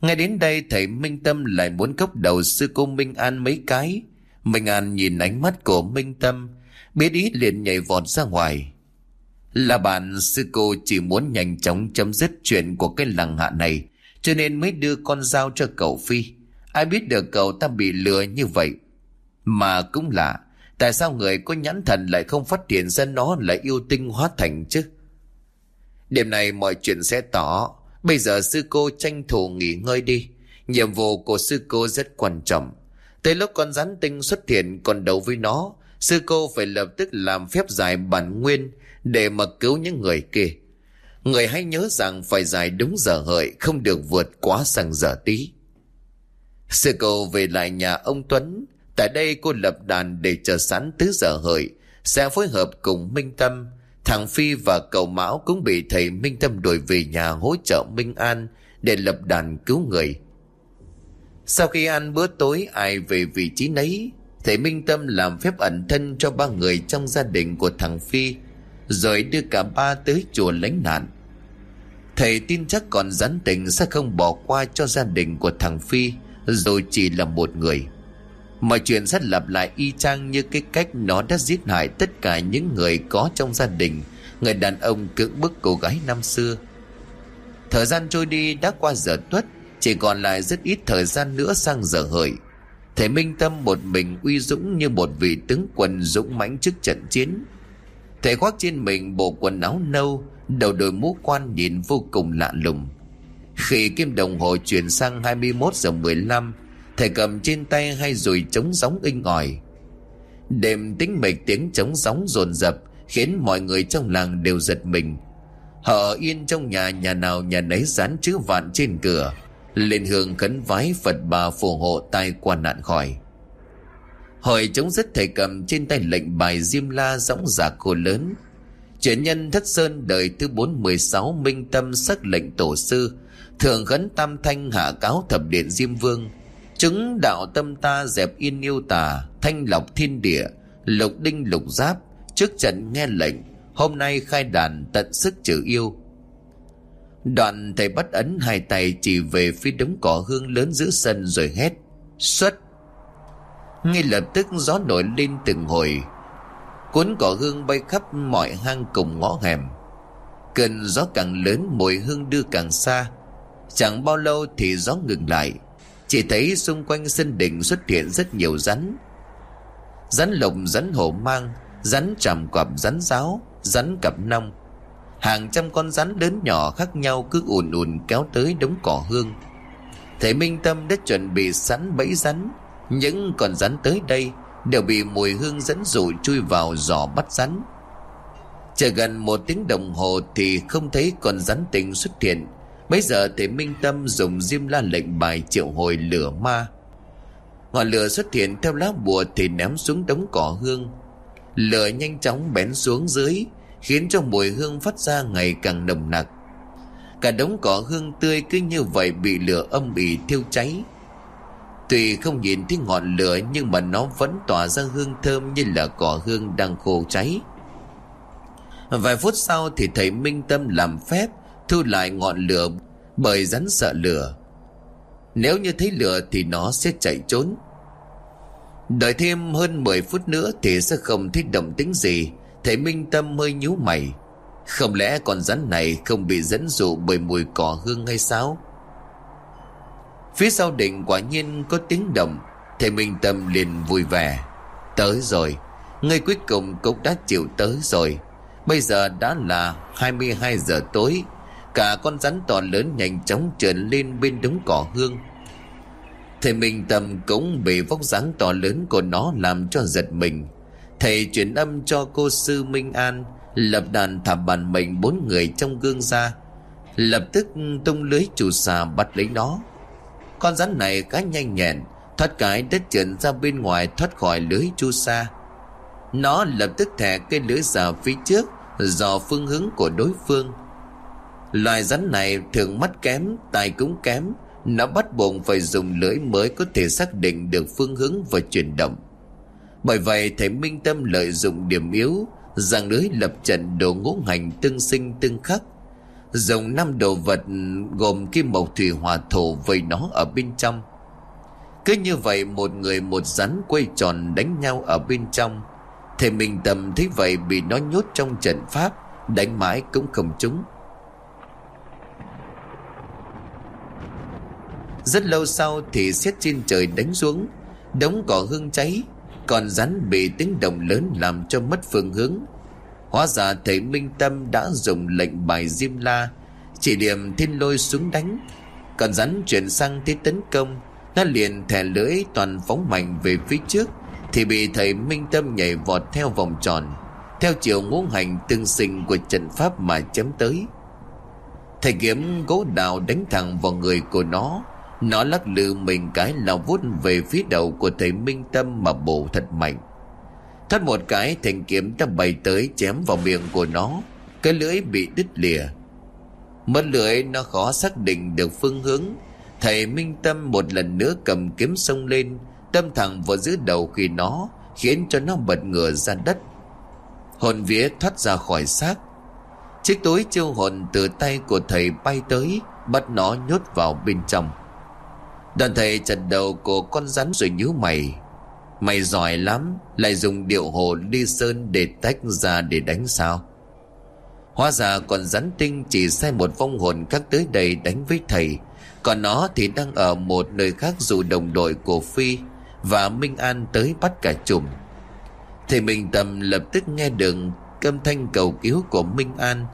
Ngay đến đây, thầy Minh Tâm lại muốn cốc đầu sư cô Minh An mấy cái. Minh An nhìn ánh mắt của Minh Tâm, Biết ý liền nhảy vọt ra ngoài. Là bạn, sư cô chỉ muốn nhanh chóng chấm dứt chuyện của cái làng hạ này, Cho nên mới đưa con dao cho cậu Phi. Ai biết được cậu ta bị lừa như vậy? Mà cũng lạ, Tại sao người có nhãn thần lại không phát hiện ra nó là yêu tinh hóa thành chứ? Đêm này mọi chuyện sẽ tỏ Bây giờ sư cô tranh thủ nghỉ ngơi đi Nhiệm vụ của sư cô rất quan trọng Tới lúc con rắn tinh xuất hiện còn đấu với nó Sư cô phải lập tức làm phép giải bản nguyên để mà cứu những người kia. Người hãy nhớ rằng phải giải đúng giờ hợi, không được vượt quá sang giờ tí. Sư cô về lại nhà ông Tuấn, tại đây cô lập đàn để chờ sẵn tứ giờ hợi, sẽ phối hợp cùng Minh Tâm. Thằng Phi và cậu Mão cũng bị thầy Minh Tâm đuổi về nhà hỗ trợ Minh An để lập đàn cứu người. Sau khi ăn bữa tối ai về vị trí nấy, thầy Minh Tâm làm phép ẩn thân cho ba người trong gia đình của thằng Phi rồi đưa cả ba tới chùa lánh nạn thầy tin chắc còn rắn tình sẽ không bỏ qua cho gia đình của thằng phi rồi chỉ là một người mọi chuyện sẽ lặp lại y chang như cái cách nó đã giết hại tất cả những người có trong gia đình. Người đàn ông cưỡng bức cô gái năm xưa. Thời gian trôi đi đã qua giờ tuất, chỉ còn lại rất ít thời gian nữa sang giờ hợi. Thầy minh tâm một mình uy dũng như một vị tướng quân dũng mãnh trước trận chiến. Thầy khoác trên mình bộ quần áo nâu, Đầu đội mũ quan nhìn vô cùng lạ lùng. Khi kim đồng hồ chuyển sang 21 giờ 15 Thầy cầm trên tay hai dùi trống gióng inh ỏi Đêm tính mịch tiếng trống gióng dồn dập Khiến mọi người trong làng đều giật mình Họ yên trong nhà nhà nào nhà nấy dán chữ vạn trên cửa Lên hương khấn vái Phật bà phù hộ tai qua nạn khỏi hồi chống dứt thầy cầm trên tay lệnh bài Diêm La dõng giả cô lớn. Chuyển nhân thất sơn đời thứ 416 minh tâm sắc lệnh tổ sư, thường khấn tam thanh hạ cáo thập điện Diêm Vương. Chứng đạo tâm ta dẹp yên yêu tà, thanh lọc thiên địa, lục đinh lục giáp, trước trận nghe lệnh, hôm nay khai đàn tận sức trừ yêu. Đoạn thầy bắt ấn hai tay chỉ về phía đống cỏ hương lớn giữa sân rồi hét. Xuất! ngay lập tức gió nổi lên từng hồi cuốn cỏ hương bay khắp mọi hang cùng ngõ hẻm cơn gió càng lớn mùi hương đưa càng xa chẳng bao lâu thì gió ngừng lại chỉ thấy xung quanh sân đình xuất hiện rất nhiều rắn. Rắn lộc, rắn hổ mang rắn tràm cọp, rắn giáo rắn cặp nong. Hàng trăm con rắn lớn nhỏ khác nhau cứ ùn ùn kéo tới đống cỏ hương. Thầy minh tâm đã chuẩn bị sẵn bẫy rắn. Những con rắn tới đây Đều bị mùi hương dẫn dụ chui vào giỏ bắt rắn. Chờ gần một tiếng đồng hồ Thì không thấy con rắn tình xuất hiện. Bây giờ thì Minh Tâm dùng diêm la lệnh bài triệu hồi lửa ma. Ngọn lửa xuất hiện theo lá bùa thì ném xuống đống cỏ hương. Lửa nhanh chóng bén xuống dưới, Khiến cho mùi hương phát ra ngày càng nồng nặc. Cả đống cỏ hương tươi cứ như vậy bị lửa âm ỉ thiêu cháy. Tuy không nhìn thấy ngọn lửa nhưng mà nó vẫn tỏa ra hương thơm như là cỏ hương đang khô cháy. Vài phút sau thì thầy Minh Tâm làm phép thu lại ngọn lửa bởi rắn sợ lửa. Nếu như thấy lửa thì nó sẽ chạy trốn. Đợi thêm hơn 10 phút nữa thì sẽ không thấy động tính gì. Thầy Minh Tâm hơi nhíu mày. Không lẽ con rắn này không bị dẫn dụ bởi mùi cỏ hương hay sao? Phía sau đỉnh quả nhiên có tiếng động Thầy Minh Tâm liền vui vẻ Tới rồi Ngươi cuối cùng cũng đã chịu tới rồi Bây giờ đã là 22 giờ tối Cả con rắn to lớn nhanh chóng trườn lên bên đống cỏ hương. Thầy Minh Tâm cũng bị vóc dáng to lớn của nó làm cho giật mình. Thầy chuyển âm cho cô sư Minh An, Lập đàn thả bàn mình bốn người trong gương ra. Lập tức tung lưới chủ xà bắt lấy nó. Con rắn này khá nhanh nhẹn, Thoát cái đất trượt ra bên ngoài thoát khỏi lưới chu sa. Nó lập tức thẻ cây lưới ra phía trước, Dò phương hướng của đối phương. Loài rắn này thường mắt kém Tài cũng kém. Nó bắt buộc phải dùng lưỡi mới có thể xác định được phương hướng và chuyển động. Bởi vậy, thầy Minh Tâm lợi dụng điểm yếu Rằng lưới lập trận đồ ngũ hành tương sinh tương khắc. Dùng năm đồ vật gồm kim mộc thủy hỏa thổ vây nó ở bên trong. Cứ như vậy, một người một rắn quay tròn đánh nhau ở bên trong. Thầy Minh Tâm thấy vậy bị nó nhốt trong trận pháp, Đánh mãi cũng không trúng. Rất lâu sau thì xét trên trời đánh xuống. Đống cỏ hương cháy, Còn rắn bị tiếng động lớn làm cho mất phương hướng. Hóa ra thầy Minh Tâm đã dùng lệnh bài Diêm La, Chỉ điểm thiên lôi xuống đánh. Còn rắn chuyển sang thế tấn công, Nó liền thẻ lưỡi toàn phóng mạnh về phía trước, Thì bị thầy Minh Tâm nhảy vọt theo vòng tròn, Theo chiều ngũ hành tương sinh của trận pháp mà chấm tới. Thầy kiếm gỗ đào đánh thẳng vào người của nó nó lắc lư mình cái lao vút về phía đầu của thầy Minh Tâm mà bổ thật mạnh. Thoát một cái thành kiếm đã bay tới chém vào miệng của nó. Cái lưỡi bị đứt lìa. Mất lưỡi, nó khó xác định được phương hướng. Thầy Minh Tâm một lần nữa cầm kiếm xông lên. Tâm thẳng vào giữa đầu khi nó, Khiến cho nó bật ngửa ra đất. Hồn vía thoát ra khỏi xác. Chiếc túi chiêu hồn từ tay của thầy bay tới, Bắt nó nhốt vào bên trong. Đoàn thầy chặt đầu của con rắn rồi nhíu mày. Mày giỏi lắm, Lại dùng điệu hồ đi sơn để tách ra để đánh sao? Hóa ra còn rắn tinh chỉ sai một vong hồn khác tới đây đánh với thầy, Còn nó thì đang ở một nơi khác dù đồng đội của Phi Và Minh An tới bắt cả chùm. Thầy Minh Tâm lập tức nghe được âm thanh cầu cứu của Minh An.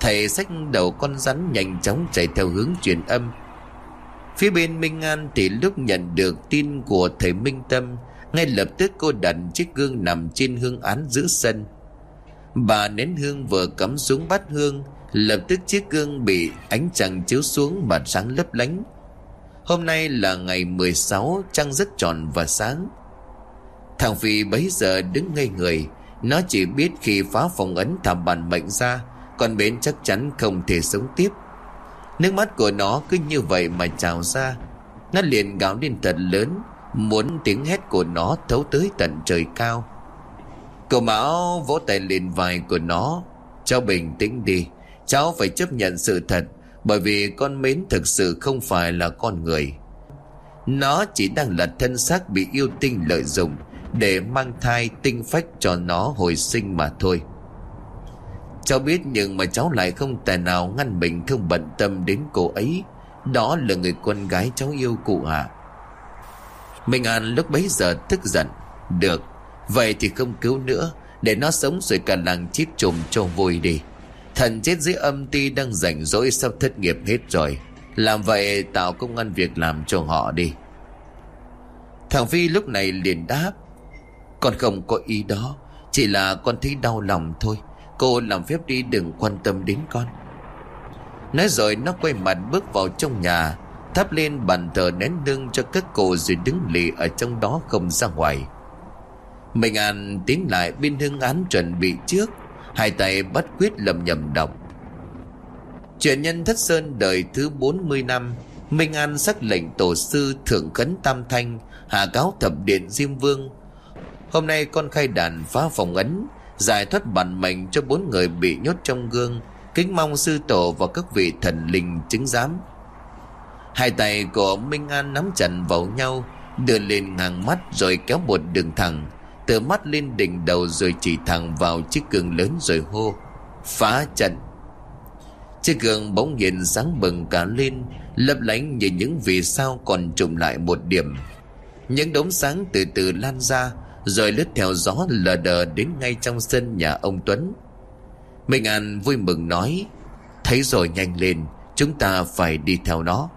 Thầy xách đầu con rắn nhanh chóng chạy theo hướng truyền âm. Phía bên Minh An thì lúc nhận được tin của thầy Minh Tâm, ngay lập tức cô đặt chiếc gương nằm trên hương án giữa sân. Bà nén hương vừa cắm xuống bát hương, Lập tức chiếc gương bị ánh trăng chiếu xuống mà sáng lấp lánh. Hôm nay là ngày 16 Trăng rất tròn và sáng. Thằng Phi bấy giờ đứng ngây người, Nó chỉ biết khi phá phòng ấn thảm bản mệnh ra Con bến chắc chắn không thể sống tiếp. Nước mắt của nó cứ như vậy mà trào ra. Nó liền gào lên thật lớn, Muốn tiếng hét của nó thấu tới tận trời cao. Cậu Mão, vỗ tay lên vai của nó. Cháu bình tĩnh đi, Cháu phải chấp nhận sự thật, Bởi vì con mến thực sự không phải là con người. Nó chỉ đang là thân xác bị yêu tinh lợi dụng Để mang thai tinh phách cho nó hồi sinh mà thôi. Cháu biết nhưng mà cháu lại không tài nào ngăn mình không bận tâm đến cô ấy. Đó là người con gái cháu yêu cụ hả à. Minh An lúc bấy giờ tức giận. Được, Vậy thì không cứu nữa, Để nó sống rồi cả làng chết trùm cho vui đi. Thần chết dưới âm ti đang rảnh rỗi Sắp thất nghiệp hết rồi. Làm vậy tạo công ăn việc làm cho họ đi. Thằng Phi lúc này liền đáp. Con không có ý đó, Chỉ là con thấy đau lòng thôi. Cô làm phép đi đừng quan tâm đến con. Nói rồi nó quay mặt bước vào trong nhà, Thắp lên bàn thờ nén nương cho các cô Rồi đứng lì ở trong đó không ra ngoài. Mình An tiến lại bên hương án chuẩn bị trước, Hai tay bắt quyết lầm nhầm đọc. Chuyện nhân thất sơn đời thứ 40 năm, Minh An sắc lệnh tổ sư thượng khấn tam thanh, Hạ cáo thập điện Diêm Vương. Hôm nay con khai đàn phá phòng ấn Giải thoát bản mệnh cho bốn người bị nhốt trong gương. Kính mong sư tổ và các vị thần linh chứng giám. Hai tay của Minh An nắm chặt vào nhau, Đưa lên ngang mắt rồi kéo một đường thẳng. Từ mắt lên đỉnh đầu rồi chỉ thẳng vào chiếc gương lớn rồi hô, Phá trận! Chiếc gương bỗng nhiên sáng bừng cả lên, Lấp lánh như những vì sao còn trùng lại một điểm. Những đống sáng từ từ lan ra rồi lướt theo gió lờ đờ đến ngay trong sân nhà ông Tuấn. Minh An vui mừng nói, Thấy rồi nhanh lên, Chúng ta phải đi theo nó.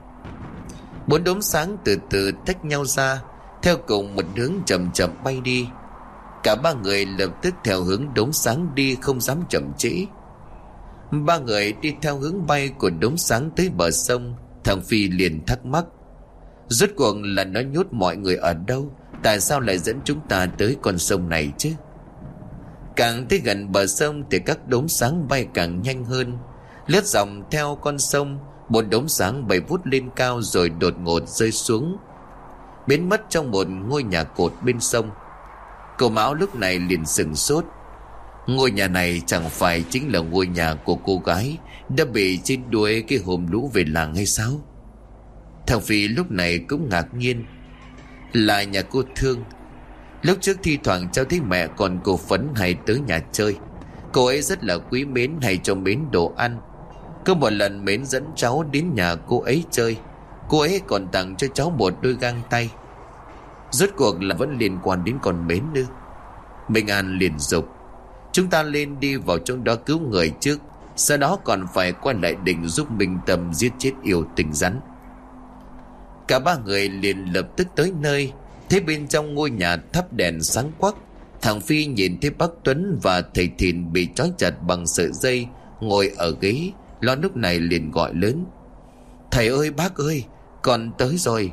Bốn đốm sáng từ từ tách nhau ra, Theo cùng một hướng chậm chậm bay đi. Cả ba người lập tức theo hướng đốm sáng đi không dám chậm trễ. Ba người đi theo hướng bay của đốm sáng tới bờ sông, Thằng Phi liền thắc mắc, Rốt cuộc là nó nhốt mọi người ở đâu? Tại sao lại dẫn chúng ta tới con sông này chứ? Càng tới gần bờ sông Thì các đốm sáng bay càng nhanh hơn. Lướt dòng theo con sông, Một đốm sáng bay vút lên cao Rồi đột ngột rơi xuống. Biến mất trong một ngôi nhà cột bên sông. Cậu Mão lúc này liền sừng sốt. Ngôi nhà này chẳng phải chính là ngôi nhà của cô gái Đã bị chết đuối cái hồn lũ về làng hay sao? Thằng Phi lúc này cũng ngạc nhiên. Là nhà cô Thương. Lúc trước thi thoảng cháu thấy mẹ còn cổ phấn hay tới nhà chơi. Cô ấy rất là quý mến hay cho mến đồ ăn. Cứ một lần mến dẫn cháu đến nhà cô ấy chơi. Cô ấy còn tặng cho cháu một đôi găng tay. Rốt cuộc là vẫn liên quan đến con mến nữa. Minh An liền dục, Chúng ta lên đi vào trong đó cứu người trước, Sau đó còn phải quay lại định giúp Minh Tâm giết chết yêu tình rắn. Cả ba người liền lập tức tới nơi. Thế bên trong ngôi nhà thắp đèn sáng quắc, Thằng Phi nhìn thấy bác Tuấn và thầy Thìn bị trói chặt bằng sợi dây, Ngồi ở ghế. Lo lúc này liền gọi lớn, Thầy ơi, bác ơi, Con tới rồi.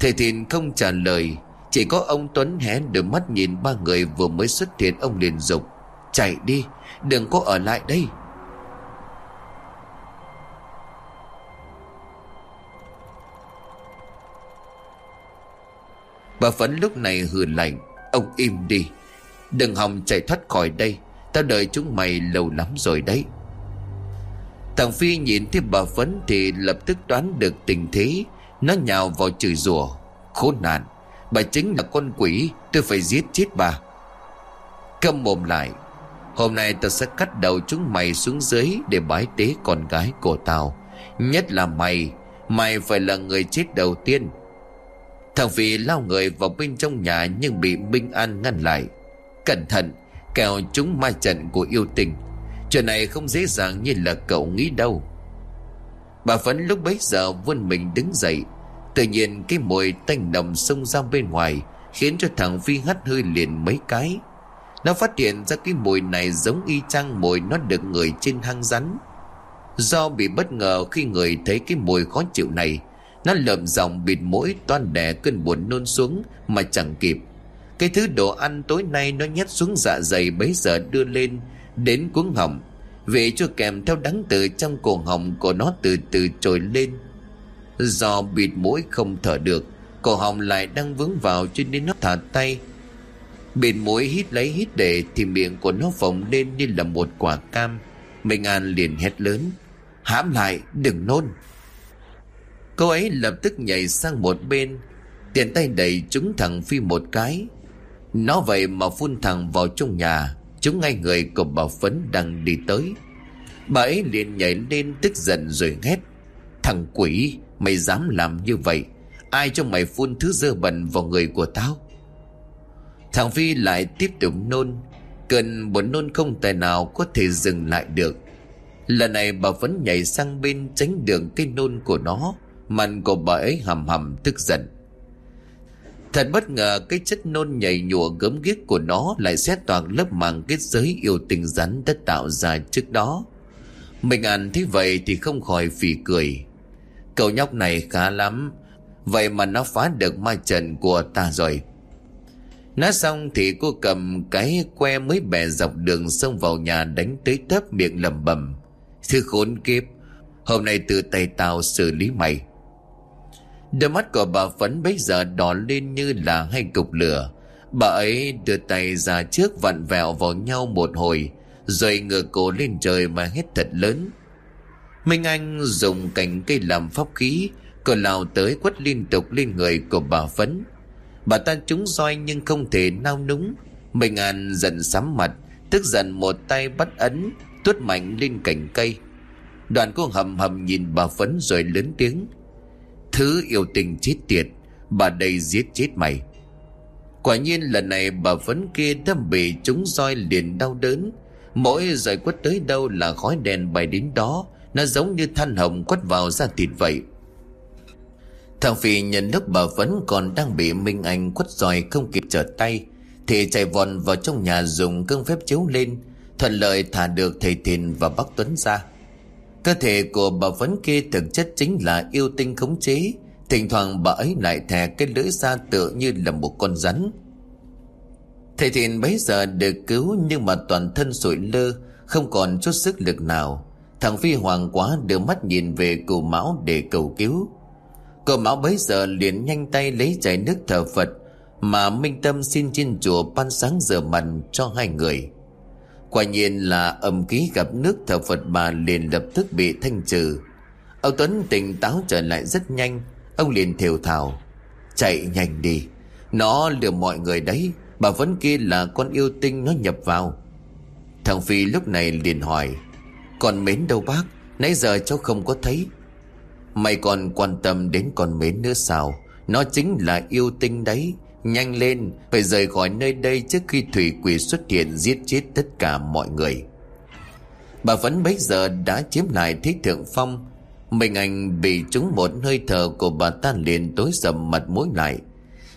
Thầy Thìn không trả lời, Chỉ có ông Tuấn hé đôi mắt nhìn ba người vừa mới xuất hiện, Ông liền dục, Chạy đi, Đừng có ở lại đây. Bà Phấn lúc này hừ lạnh, Ông im đi, Đừng hòng chạy thoát khỏi đây, Tao đợi chúng mày lâu lắm rồi đấy. Thằng Phi nhìn thấy bà Phấn Thì lập tức đoán được tình thế, Nó nhào vào chửi rủa, Khốn nạn, Bà chính là con quỷ, Tôi phải giết chết bà. Câm mồm lại, Hôm nay tao sẽ cắt đầu chúng mày xuống dưới Để bái tế con gái của tao. Nhất là mày Mày phải là người chết đầu tiên. Thằng Phi lao người vào bên trong nhà Nhưng bị Minh An ngăn lại. Cẩn thận, Kẻo chúng ma trận của yêu tình. Chuyện này không dễ dàng như là cậu nghĩ đâu. Bà Phấn lúc bấy giờ vươn mình đứng dậy. Tự nhiên cái mùi tanh nồng xông ra bên ngoài, Khiến cho thằng Phi hắt hơi liền mấy cái. Nó phát hiện ra cái mùi này giống y chang mùi nó được người trên hang rắn. Do bị bất ngờ khi người thấy cái mùi khó chịu này nó lợm dòng bịt mũi, toan đè cơn buồn nôn xuống Mà chẳng kịp. Cái thứ đồ ăn tối nay nó nhét xuống dạ dày bấy giờ đưa lên, Đến cuống họng Vị chua kèm theo đắng từ trong cổ họng của nó từ từ trồi lên. Do bịt mũi không thở được, Cổ họng lại đang vướng vào cho nên nó thả tay. Bịt mũi hít lấy hít để Thì miệng của nó phồng lên như là một quả cam. Minh An liền hét lớn, Hãm lại, đừng nôn. Cô ấy lập tức nhảy sang một bên Tiền tay đẩy chúng thằng Phi một cái. Nó vậy mà phun thẳng vào trong nhà, Chúng ngay người của bà Phấn đang đi tới. Bà ấy liền nhảy lên tức giận rồi hét, Thằng quỷ, Mày dám làm như vậy? Ai cho mày phun thứ dơ bẩn vào người của tao? Thằng Phi lại tiếp tục nôn cần buồn nôn không tài nào có thể dừng lại được. Lần này bà vẫn nhảy sang bên tránh đường cái nôn của nó. Mặt của bà ấy hầm hầm tức giận Thật bất ngờ cái chất nôn nhảy nhụa gớm ghiếc của nó lại xét toàn lớp màng kết giới yêu tình rắn đã tạo ra trước đó. Mình ăn thấy vậy thì không khỏi phì cười. Cậu nhóc này khá lắm, vậy mà nó phá được ma trận của ta rồi. Nói xong thì cô cầm cái que mới bẻ dọc đường xông vào nhà đánh tới tấp miệng lầm bầm. Thứ khốn kiếp, hôm nay từ tay tao xử lý mày. Đôi mắt của bà Phấn bây giờ đỏ lên như là hai cục lửa. Bà ấy đưa tay ra trước vặn vẹo vào nhau một hồi, rồi ngửa cổ lên trời mà hét thật lớn. Minh Anh dùng cành cây làm pháp khí, cờ lao tới quất liên tục lên người của bà Phấn. Bà ta trúng roi nhưng không thể nao núng. Minh Anh giận sắm mặt, tức giận một tay bắt ấn, tuốt mạnh lên cành cây. Đoàn cô hầm hầm nhìn bà Phấn rồi lớn tiếng. Thứ yêu tình chết tiệt, Bà đây giết chết mày. Quả nhiên lần này bà phấn kia thâm bị chúng roi liền đau đớn. Mỗi roi quất tới đâu là khói đèn bay đến đó, Nó giống như than hồng quất vào da thịt vậy. Thằng Phi nhận lúc bà vẫn còn đang bị Minh Anh quất roi không kịp trở tay, Thì chạy vòn vào trong nhà dùng cương phép chiếu lên, Thuận lợi thả được thầy Thìn và bác Tuấn ra. Cơ thể của bà Phấn kia thực chất chính là yêu tinh khống chế. Thỉnh thoảng bà ấy lại thè cái lưỡi ra tựa như là một con rắn. Thầy thiện bấy giờ được cứu nhưng mà toàn thân sụi lơ, Không còn chút sức lực nào. Thằng Phi hoàng quá đưa mắt nhìn về cụ Mão để cầu cứu. Cụ Mão bấy giờ liền nhanh tay lấy chảy nước thờ Phật Mà Minh Tâm xin trên chùa ban sáng giờ mặn cho hai người. Quả nhiên là âm ký gặp nước thờ Phật bà liền lập tức bị thanh trừ. Ông Tuấn tỉnh táo trở lại rất nhanh. Ông liền thều thào. Chạy nhanh đi. Nó lừa mọi người đấy. Bà vẫn kia là con yêu tinh nó nhập vào. Thằng Phi lúc này liền hỏi. con mến đâu bác? Nãy giờ cháu không có thấy. Mày còn quan tâm đến con mến nữa sao? Nó chính là yêu tinh đấy. Nhanh lên, phải rời khỏi nơi đây trước khi thủy quỷ xuất hiện giết chết tất cả mọi người. Bà vẫn bấy giờ đã chiếm lại thế thượng phong. Mình anh bị trúng một hơi thở của bà ta liền tối sầm mặt mũi lại.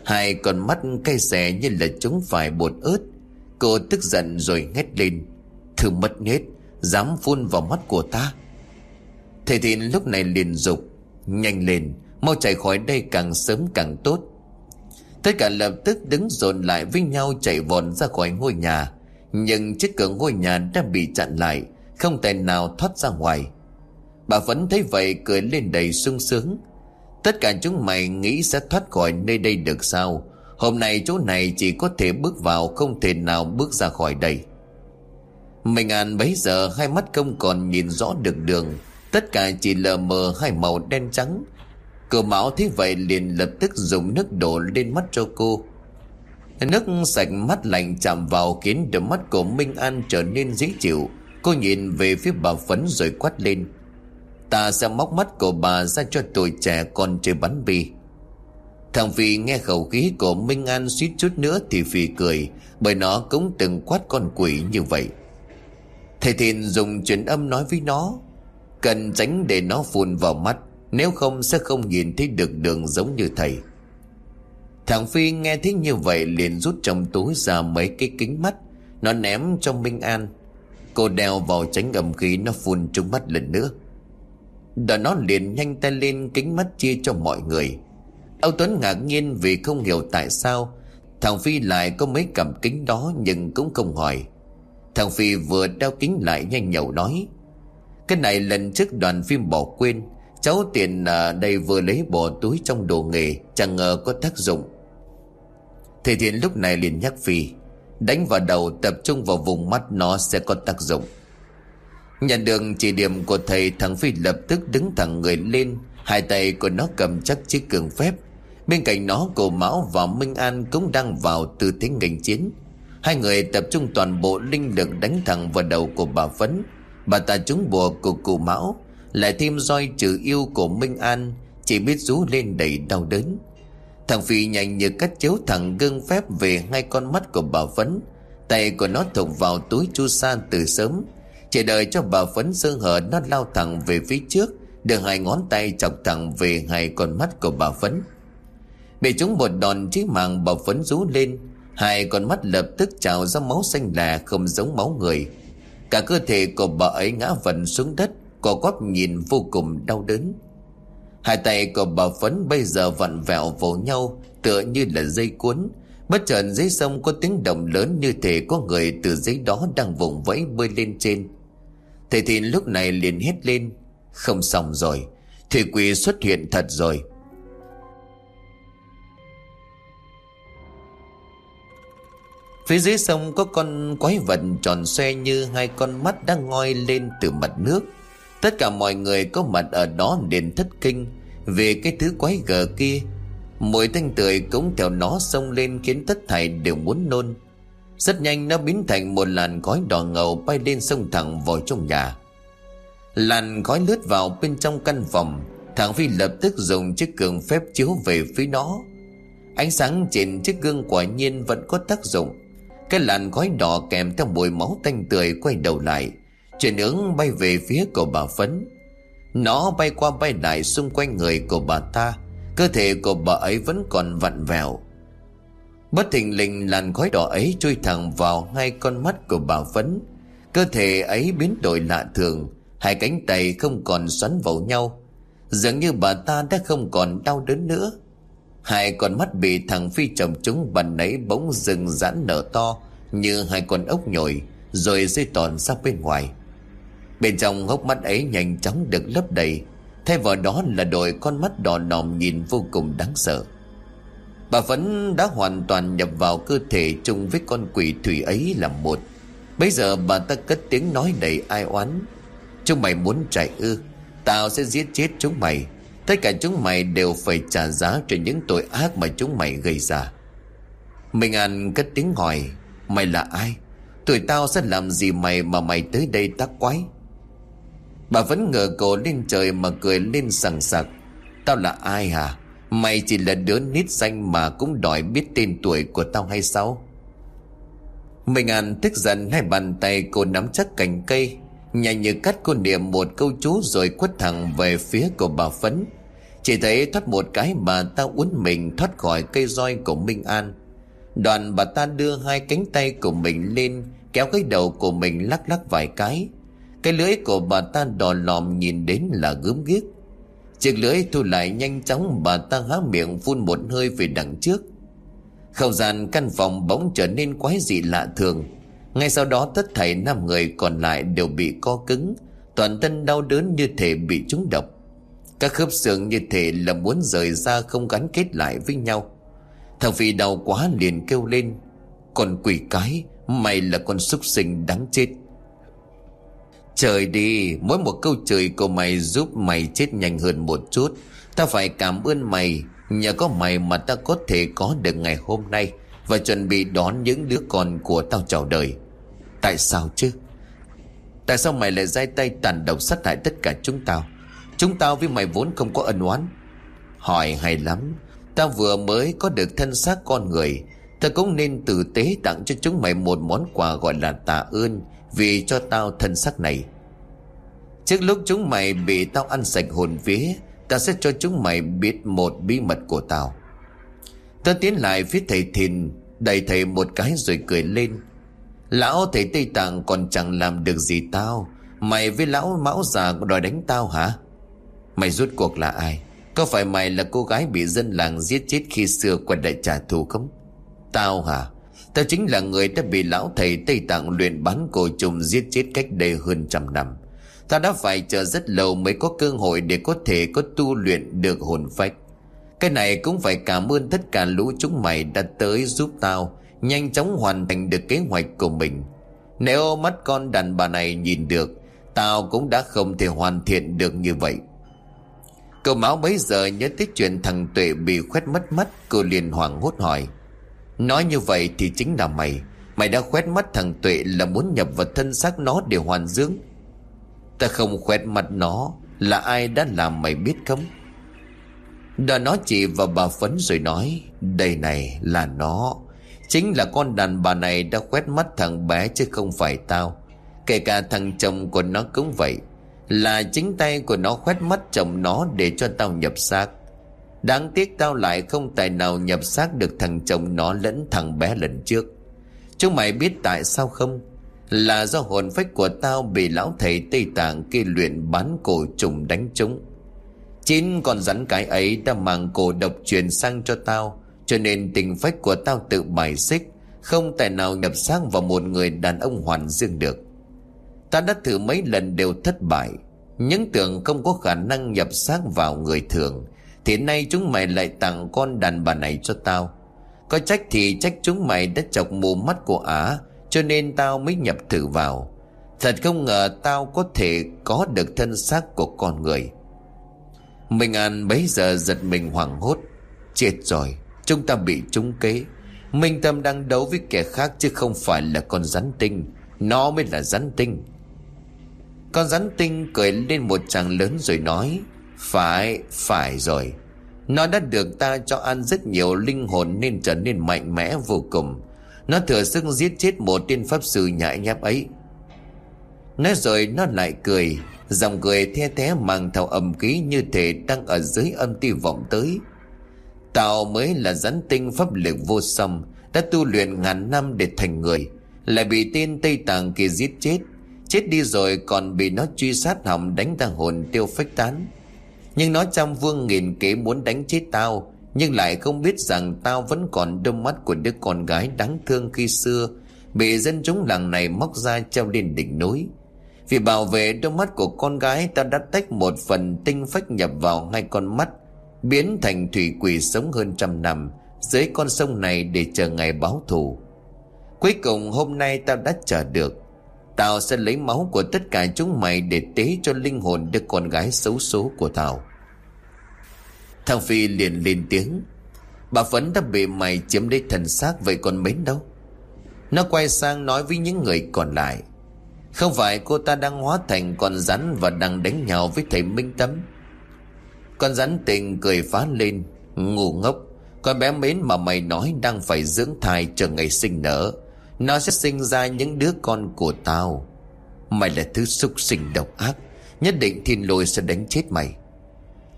Hai con mắt cay xè như là chúng phải bột ớt. Cô tức giận rồi hét lên. Thử mất nết, dám phun vào mắt của ta. Thầy Thìn lúc này liền dục Nhanh lên, mau chạy khỏi đây càng sớm càng tốt. Tất cả lập tức đứng dồn lại với nhau chạy vòn ra khỏi ngôi nhà. Nhưng chiếc cửa ngôi nhà đã bị chặn lại, Không thể nào thoát ra ngoài. Bà vẫn thấy vậy cười lên đầy sung sướng. Tất cả chúng mày nghĩ sẽ thoát khỏi nơi đây được sao? Hôm nay chỗ này chỉ có thể bước vào, Không thể nào bước ra khỏi đây. Mình An bấy giờ hai mắt không còn nhìn rõ được đường. Tất cả chỉ lờ mờ hai màu đen trắng Cờ mão thấy vậy liền lập tức dùng nước đổ lên mắt cho cô. Nước sạch mắt lạnh chạm vào khiến đôi mắt của Minh An trở nên dễ chịu. Cô nhìn về phía bà Phấn rồi quát lên. Ta sẽ móc mắt của bà ra cho tuổi trẻ còn chơi bắn bi Thằng Phi nghe khẩu khí của Minh An suýt chút nữa thì Phi cười, Bởi nó cũng từng quát con quỷ như vậy. Thầy Thìn dùng truyền âm nói với nó, Cần tránh để nó phun vào mắt nếu không sẽ không nhìn thấy được đường giống như thầy. Thằng Phi nghe thấy như vậy liền rút trong túi ra mấy cái kính mắt, Nó ném cho Minh An. Cô đeo vào tránh âm khí, nó phun trúng mắt lần nữa. Đó nó liền nhanh tay lên kính mắt chia cho mọi người. Âu Tuấn ngạc nhiên vì không hiểu tại sao Thằng Phi lại có mấy cặp kính đó nhưng cũng không hỏi. Thằng Phi vừa đeo kính lại nhanh nhậu nói, Cái này lần trước đoàn phim bỏ quên Cháu tiền ở à, đây vừa lấy bỏ túi trong đồ nghề, Chẳng ngờ có tác dụng. Thầy Thiện lúc này liền nhắc Phi, Đánh vào đầu tập trung vào vùng mắt nó sẽ có tác dụng. Nhận được chỉ điểm của thầy, Thằng Phi lập tức đứng thẳng người lên, Hai tay của nó cầm chắc chiếc cường phép. Bên cạnh nó cổ Mão và Minh An cũng đang vào tư thế nghênh chiến. Hai người tập trung toàn bộ linh lực đánh thẳng vào đầu của bà Phấn. Bà ta trúng bùa của cụ Mão lại thêm roi trừ yêu của Minh An, Chỉ biết rú lên đầy đau đớn. Thằng Phi nhanh như cắt chiếu thẳng gương phép về ngay con mắt của bà Phấn. Tay của nó thục vào túi chu sa từ sớm. Chỉ đợi cho bà Phấn sơ hở, nó lao thẳng về phía trước, Đưa hai ngón tay chọc thẳng về hai con mắt của bà Phấn. Bị chúng một đòn chí mạng, bà phấn rú lên. Hai con mắt lập tức trào ra máu xanh lè, không giống máu người. Cả cơ thể của bà ấy ngã vần xuống đất. Cô quắp nhìn vô cùng đau đớn. Hai tay của bà Phấn bây giờ vặn vẹo vào nhau, Tựa như là dây cuốn. Bất chợt dưới sông có tiếng động lớn như thể có người từ dưới đó đang vùng vẫy bơi lên trên. Thầy Thìn lúc này liền hét lên, Không xong rồi, Thủy quỷ xuất hiện thật rồi. Phía dưới sông có con quái vật tròn xoe như hai con mắt đang ngoi lên từ mặt nước. Tất cả mọi người có mặt ở đó liền thất kinh. Vì cái thứ quái gở kia, Mùi thanh tưởi cũng theo nó xông lên khiến tất thảy đều muốn nôn. Rất nhanh nó biến thành một làn khói đỏ ngầu bay lên sông thẳng vào trong nhà. Làn khói lướt vào bên trong căn phòng. Thằng Phi lập tức dùng chiếc cường phép chiếu về phía nó. Ánh sáng trên chiếc gương quả nhiên vẫn có tác dụng. Cái làn khói đỏ kèm theo mùi máu tanh tươi quay đầu lại. Chuyển hướng bay về phía của bà Phấn. Nó bay qua bay lại xung quanh người của bà ta. Cơ thể của bà ấy vẫn còn vặn vẹo. Bất thình lình làn khói đỏ ấy trôi thẳng vào hai con mắt của bà Phấn. Cơ thể ấy biến đổi lạ thường. Hai cánh tay không còn xoắn vào nhau. Dường như bà ta đã không còn đau đớn nữa. Hai con mắt bị thằng phi chồng chúng bàn nấy bỗng dừng giãn nở to Như hai con ốc nhồi, Rồi rơi toàn ra bên ngoài. Bên trong hốc mắt ấy nhanh chóng được lấp đầy. Thay vào đó là đôi con mắt đỏ nòm nhìn vô cùng đáng sợ. Bà vẫn đã hoàn toàn nhập vào cơ thể chung với con quỷ thủy ấy là một. Bây giờ bà ta cất tiếng nói đầy ai oán. Chúng mày muốn chạy ư? Tao sẽ giết chết chúng mày. Tất cả chúng mày đều phải trả giá Cho những tội ác mà chúng mày gây ra. Minh An cất tiếng hỏi, Mày là ai? Tụi tao sẽ làm gì mày mà mày tới đây tác quái? Bà vẫn ngờ cổ lên trời mà cười lên sằng sặc. Tao là ai hả? Mày chỉ là đứa nít xanh mà cũng đòi biết tên tuổi của tao hay sao? Minh An tức giận hai bàn tay cô nắm chắc cành cây Nhanh như cắt cô niệm một câu chú rồi quất thẳng về phía của bà Phấn. Chỉ thấy thoát một cái bà ta uốn mình thoát khỏi cây roi của Minh An. Đoàn bà ta đưa hai cánh tay của mình lên, Kéo cái đầu của mình lắc lắc vài cái cái lưỡi của bà ta đỏ lòm nhìn đến là gớm ghiếc. Chiếc lưỡi thu lại nhanh chóng, bà ta há miệng phun một hơi về đằng trước. Không gian căn phòng bỗng trở nên quái dị lạ thường. Ngay sau đó, tất thảy năm người còn lại đều bị co cứng, Toàn thân đau đớn như thể bị trúng độc. Các khớp xương như thể là muốn rời ra không gắn kết lại với nhau. Thằng Phi đau quá liền kêu lên Còn quỷ cái, Mày là con súc sinh đáng chết. Trời đi, Mỗi một câu chửi của mày giúp mày chết nhanh hơn một chút. Ta phải cảm ơn mày, Nhờ có mày mà ta có thể có được ngày hôm nay Và chuẩn bị đón những đứa con của tao chào đời. Tại sao chứ? Tại sao mày lại dai tay tàn độc sát hại tất cả chúng tao? Chúng tao với mày vốn không có ân oán. Hỏi hay lắm, Tao vừa mới có được thân xác con người. Ta cũng nên tử tế tặng cho chúng mày một món quà gọi là tạ ơn. Vì cho tao thân xác này. Trước lúc chúng mày bị tao ăn sạch hồn vía Ta sẽ cho chúng mày biết một bí mật của tao. Tao tiến lại phía thầy thìn, Đẩy thầy một cái rồi cười lên. Lão thầy Tây Tạng còn chẳng làm được gì tao. Mày với lão mão già đòi đánh tao hả? Mày rút cuộc là ai? Có phải mày là cô gái bị dân làng giết chết khi xưa quật đại trả thù không? Tao hả? Ta chính là người đã bị lão thầy Tây Tạng luyện bắn cổ trùng giết chết cách đây hơn trăm năm. Ta đã phải chờ rất lâu mới có cơ hội để có thể có tu luyện được hồn phách. Cái này cũng phải cảm ơn tất cả lũ chúng mày đã tới giúp tao, Nhanh chóng hoàn thành được kế hoạch của mình. Nếu mắt con đàn bà này nhìn được, Tao cũng đã không thể hoàn thiện được như vậy. Cậu máu bấy giờ nhớ tới chuyện thằng Tuệ bị khoét mất mắt, Cô liền hoảng hốt hỏi. Nói như vậy thì chính là mày. Mày đã khoét mắt thằng Tuệ là muốn nhập vào thân xác nó để hoàn dưỡng. Ta không khoét mặt nó, Là ai đã làm mày biết không? Đã nó chỉ vào bà Phấn rồi nói, Đây này là nó. Chính là con đàn bà này đã khoét mắt thằng bé chứ không phải tao. Kể cả thằng chồng của nó cũng vậy. Là chính tay của nó khoét mắt chồng nó để cho tao nhập xác. Đáng tiếc tao lại không tài nào nhập xác được thằng chồng nó lẫn thằng bé lần trước. Chúng mày biết tại sao không? Là do hồn phách của tao bị lão thầy Tây Tạng kia luyện bán cổ trùng đánh trúng. Chín con rắn cái ấy đã mang cổ độc truyền sang cho tao, Cho nên tình phách của tao tự bài xích, Không tài nào nhập xác vào một người đàn ông hoàn dương được. Ta đã thử mấy lần đều thất bại Những tưởng không có khả năng nhập xác vào người thường thì nay chúng mày lại tặng con đàn bà này cho tao. Có trách thì trách chúng mày đã chọc mù mắt của Á Cho nên tao mới nhập thử vào. Thật không ngờ tao có thể có được thân xác của con người. Minh An bấy giờ giật mình hoảng hốt. Chết rồi, Chúng ta bị trúng kế. Minh Tâm đang đấu với kẻ khác chứ không phải là con rắn tinh. Nó mới là rắn tinh. Con rắn tinh cười lên một tràng lớn rồi nói phải, phải rồi. Nó đã được ta cho ăn rất nhiều linh hồn nên trở nên mạnh mẽ vô cùng. Nó thừa sức giết chết một tên pháp sư nhãi nháp ấy. Nói rồi nó lại cười Dòng cười the thé mang theo âm khí như thể đang ở dưới âm ti vọng tới. Tao mới là rắn tinh pháp lực vô song Đã tu luyện ngàn năm để thành người Lại bị tên Tây Tạng kia giết chết. Chết đi rồi còn bị nó truy sát hỏng đánh ta hồn tiêu phách tán. Nhưng nó trăm vương nghìn kế muốn đánh chết tao, Nhưng lại không biết rằng tao vẫn còn đôi mắt của đứa con gái đáng thương khi xưa, Bị dân chúng làng này móc ra treo lên đỉnh núi. Vì bảo vệ đôi mắt của con gái, ta đã tách một phần tinh phách nhập vào hai con mắt, Biến thành thủy quỷ sống hơn trăm năm Dưới con sông này để chờ ngày báo thù. Cuối cùng hôm nay tao đã chờ được. Tao sẽ lấy máu của tất cả chúng mày Để tế cho linh hồn đứa con gái xấu số của tao. Thằng Phi liền lên tiếng. Bà Phấn đã bị mày chiếm lấy thần xác, Vậy còn mến đâu? Nó quay sang nói với những người còn lại. Không phải cô ta đang hóa thành con rắn Và đang đánh nhau với thầy Minh Tấm. Con rắn tình cười phá lên, Ngu ngốc. Con bé mến mà mày nói đang phải dưỡng thai chờ ngày sinh nở. Nó sẽ sinh ra những đứa con của tao. Mày là thứ xúc sinh độc ác, Nhất định thiên lôi sẽ đánh chết mày.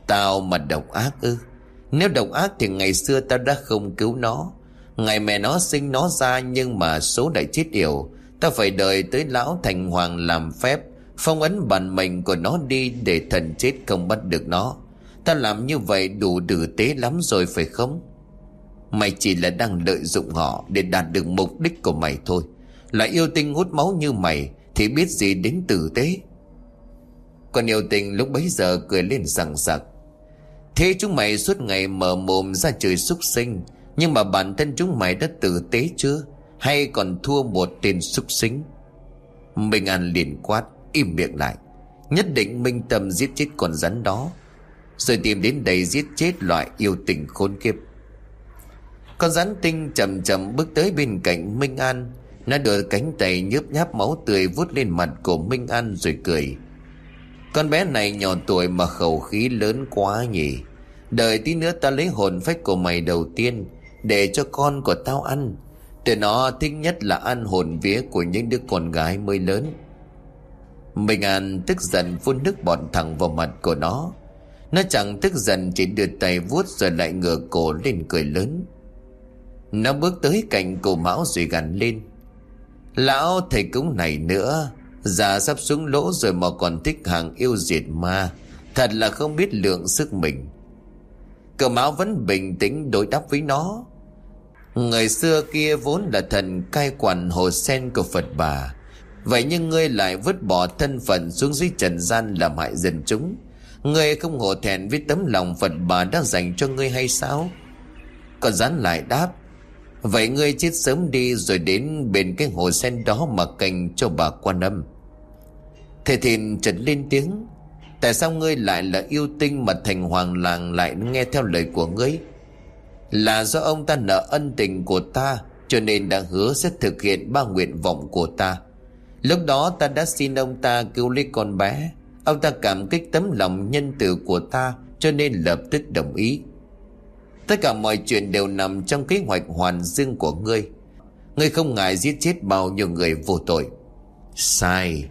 Tao mà độc ác ư? Nếu độc ác thì ngày xưa tao đã không cứu nó. Ngày mẹ nó sinh nó ra Nhưng mà số đại chết yểu. Tao phải đợi tới lão thành hoàng làm phép, Phong ấn bản mệnh của nó đi Để thần chết không bắt được nó. Tao làm như vậy đủ tử tế lắm rồi phải không? Mày chỉ là đang lợi dụng họ Để đạt được mục đích của mày thôi. Là yêu tinh hút máu như mày Thì biết gì đến tử tế? Còn yêu tinh lúc bấy giờ cười lên rằng sặc Thế chúng mày suốt ngày mở mồm ra trời súc sinh, Nhưng mà bản thân chúng mày đã tử tế chưa? Hay còn thua một tên súc sinh? Minh An liền quát, Im miệng lại, Nhất định Minh Tâm giết chết con rắn đó. Rồi tìm đến đây giết chết loại yêu tình khốn kiếp. Con rắn tinh chậm chậm bước tới bên cạnh Minh An. Nó đưa cánh tay nhớp nháp máu tươi vút lên mặt của Minh An rồi cười. Con bé này nhỏ tuổi mà khẩu khí lớn quá nhỉ. Đợi tí nữa ta lấy hồn phách của mày đầu tiên, Để cho con của tao ăn. Tụi nó thích nhất là ăn hồn vía của những đứa con gái mới lớn. Minh An tức giận phun nước bọt thẳng vào mặt của nó. Nó chẳng tức giận chỉ đưa tay vuốt rồi lại ngửa cổ lên cười lớn. Nó bước tới cạnh cổ mão rồi gằn lên. Lão thầy cúng này nữa, Già sắp xuống lỗ rồi mà còn thích hàng yêu diệt ma, Thật là không biết lượng sức mình. Cậu mão vẫn bình tĩnh đối đáp với nó. Người xưa kia vốn là thần cai quản hồ sen của Phật bà. Vậy nhưng ngươi lại vứt bỏ thân phận xuống dưới trần gian làm hại dân chúng. Ngươi không hổ thẹn với tấm lòng Phật bà đã dành cho ngươi hay sao? Còn dán lại đáp Vậy ngươi chết sớm đi rồi đến bên cái hồ sen đó mà cành cho bà quan âm. Thầy thìn trật lên tiếng, Tại sao ngươi lại là yêu tinh mà thành hoàng làng lại nghe theo lời của ngươi? Là do ông ta nợ ân tình của ta, Cho nên đã hứa sẽ thực hiện ba nguyện vọng của ta. Lúc đó ta đã xin ông ta cứu lấy con bé. Ông ta cảm kích tấm lòng nhân từ của ta, Cho nên lập tức đồng ý. Tất cả mọi chuyện đều nằm trong kế hoạch hoàn dương của ngươi. Ngươi không ngại giết chết bao nhiêu người vô tội. Sai,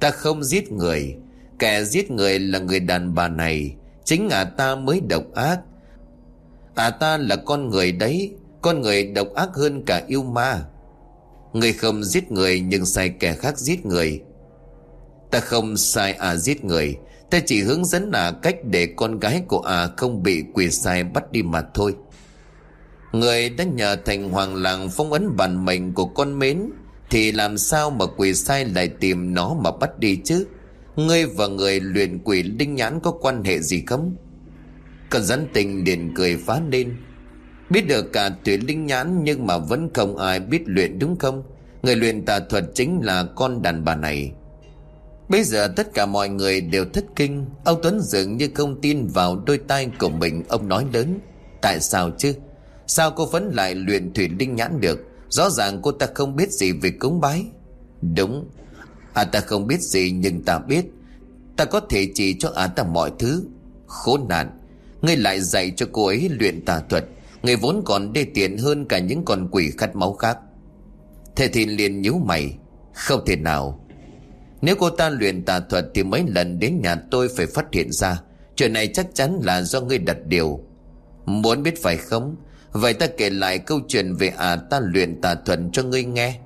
Ta không giết người. Kẻ giết người là người đàn bà này, Chính là ta mới độc ác. À ta là con người đấy, Con người độc ác hơn cả yêu ma. Người không giết người, nhưng sai kẻ khác giết người. Ta không sai à giết người Ta chỉ hướng dẫn là cách để con gái của à không bị quỷ sai bắt đi mà thôi. Người đã nhờ thành hoàng làng phong ấn bản mệnh của con mến, Thì làm sao mà quỷ sai lại tìm nó mà bắt đi chứ? Ngươi và người luyện quỷ linh nhãn có quan hệ gì không? Cần rắn tình liền cười phá lên. Biết được cả tuyệt linh nhãn Nhưng mà vẫn không ai biết luyện đúng không? Người luyện tà thuật chính là con đàn bà này. Bây giờ tất cả mọi người đều thất kinh. Ông Tuấn dường như không tin vào đôi tay của mình, Ông nói lớn. Tại sao chứ? Sao cô vẫn lại luyện thủy linh nhãn được? Rõ ràng cô ta không biết gì về cúng bái. Đúng. À ta không biết gì, nhưng ta biết. Ta có thể chỉ cho à ta mọi thứ. Khốn nạn. Ngươi lại dạy cho cô ấy luyện tà thuật. Người vốn còn đê tiện hơn cả những con quỷ khát máu khác. Thế thì liền nhíu mày. Không thể nào. Nếu cô ta luyện tà thuật Thì mấy lần đến nhà tôi phải phát hiện ra. Chuyện này chắc chắn là do ngươi đặt điều. Muốn biết phải không? Vậy ta kể lại câu chuyện về à ta luyện tà thuật cho ngươi nghe.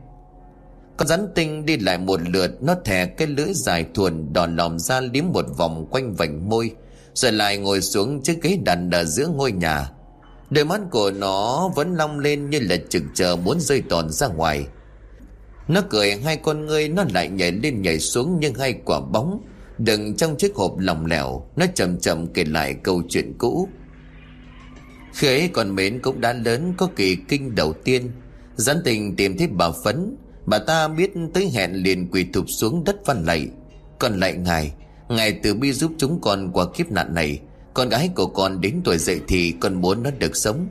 Con rắn tinh đi lại một lượt, Nó thè cái lưỡi dài thuần Đòn lòm ra liếm một vòng quanh vành môi, Rồi lại ngồi xuống chiếc ghế đặt ở giữa ngôi nhà. Đôi mắt của nó vẫn long lên như là chừng chờ muốn rơi tòn ra ngoài. Nó cười, hai con ngươi nó lại nhảy lên nhảy xuống nhưng hai quả bóng. Đừng trong chiếc hộp lòng lẻo, Nó chậm chậm kể lại câu chuyện cũ. Khi ấy con mến cũng đã lớn, có kỳ kinh đầu tiên. Gián tình tìm thấy bà Phấn, Bà ta biết tới hẹn liền quỳ thụp xuống đất văn lạy. Còn lại ngài Ngài từ bi giúp chúng con qua kiếp nạn này. Con gái của con đến tuổi dậy thì con muốn nó được sống.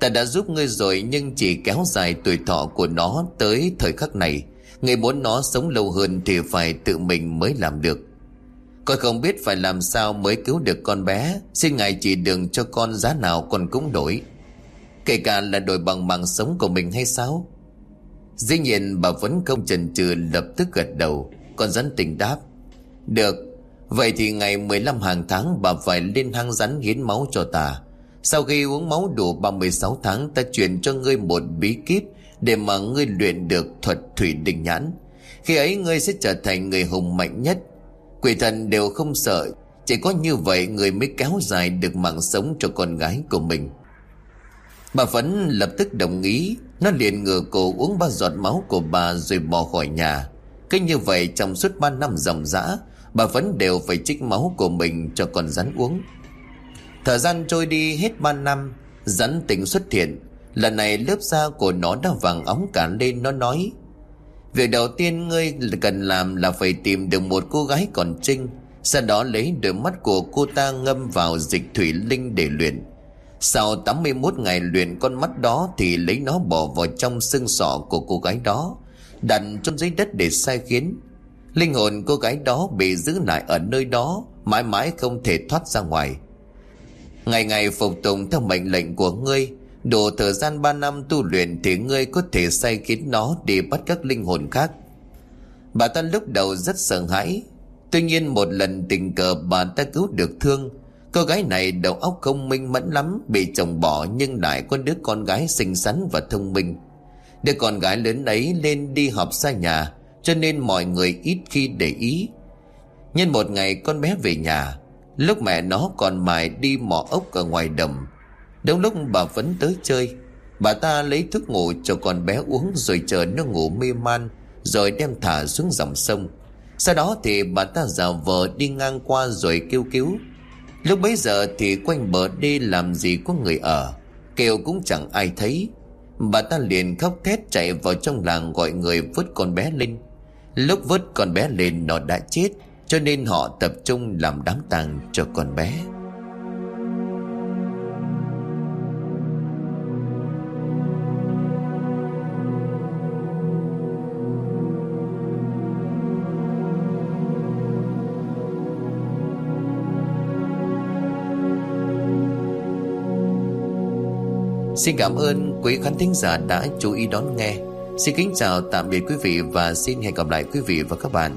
Ta đã giúp ngươi rồi nhưng chỉ kéo dài tuổi thọ của nó tới thời khắc này. Ngươi muốn nó sống lâu hơn thì phải tự mình mới làm được. Con không biết phải làm sao mới cứu được con bé. Xin ngài chỉ đường cho con giá nào con cũng đổi. Kể cả là đổi bằng mạng sống của mình hay sao? Dĩ nhiên bà vẫn không chần chừ, lập tức gật đầu. Con rắn tình đáp, Được, Vậy thì ngày 15 hàng tháng bà phải lên hang rắn hiến máu cho ta. Sau khi uống máu đủ 36 tháng, ta truyền cho ngươi một bí kíp Để mà ngươi luyện được thuật thủy đình nhãn. Khi ấy ngươi sẽ trở thành người hùng mạnh nhất. Quỷ thần đều không sợ. Chỉ có như vậy người mới kéo dài được mạng sống cho con gái của mình. Bà Phấn lập tức đồng ý. Nó liền ngửa cổ uống ba giọt máu của bà rồi bỏ khỏi nhà. Cứ như vậy trong suốt ba năm dòng dã, Bà vẫn đều phải trích máu của mình cho con rắn uống. Thời gian trôi đi hết ba năm Rắn tỉnh xuất hiện. Lần này lớp da của nó đã vàng óng cả lên, Nó nói, Việc đầu tiên ngươi cần làm là phải tìm được một cô gái còn trinh, Sau đó lấy đôi mắt của cô ta ngâm vào dịch thủy linh để luyện. Sau 81 ngày luyện con mắt đó Thì lấy nó bỏ vào trong xương sọ của cô gái đó, Đặt trong giấy đất để sai khiến. Linh hồn cô gái đó bị giữ lại ở nơi đó, Mãi mãi không thể thoát ra ngoài. Ngày ngày phục tùng theo mệnh lệnh của ngươi, Đủ thời gian 3 năm tu luyện Thì ngươi có thể say khiến nó để bắt các linh hồn khác. Bà ta lúc đầu rất sợ hãi. Tuy nhiên một lần tình cờ bà ta cứu được thương, Cô gái này đầu óc không minh mẫn lắm, Bị chồng bỏ nhưng lại có đứa con gái xinh xắn và thông minh. Đứa con gái lớn ấy lên đi học xa nhà, cho nên mọi người ít khi để ý. Nhân một ngày con bé về nhà Lúc mẹ nó còn mài đi mò ốc ở ngoài đầm Đúng lúc bà vẫn tới chơi, Bà ta lấy thuốc ngủ cho con bé uống Rồi chờ nó ngủ mê man, Rồi đem thả xuống dòng sông. Sau đó thì bà ta giả vờ đi ngang qua rồi kêu cứu. Lúc bấy giờ thì quanh bờ đi làm gì có người ở, Kêu cũng chẳng ai thấy. Bà ta liền khóc thét chạy vào trong làng gọi người vớt con bé lên. Lúc vớt con bé lên, nó đã chết. Cho nên họ tập trung làm đám tang cho con bé. Xin cảm ơn quý khán thính giả đã chú ý đón nghe. Xin kính chào, tạm biệt quý vị và xin hẹn gặp lại quý vị và các bạn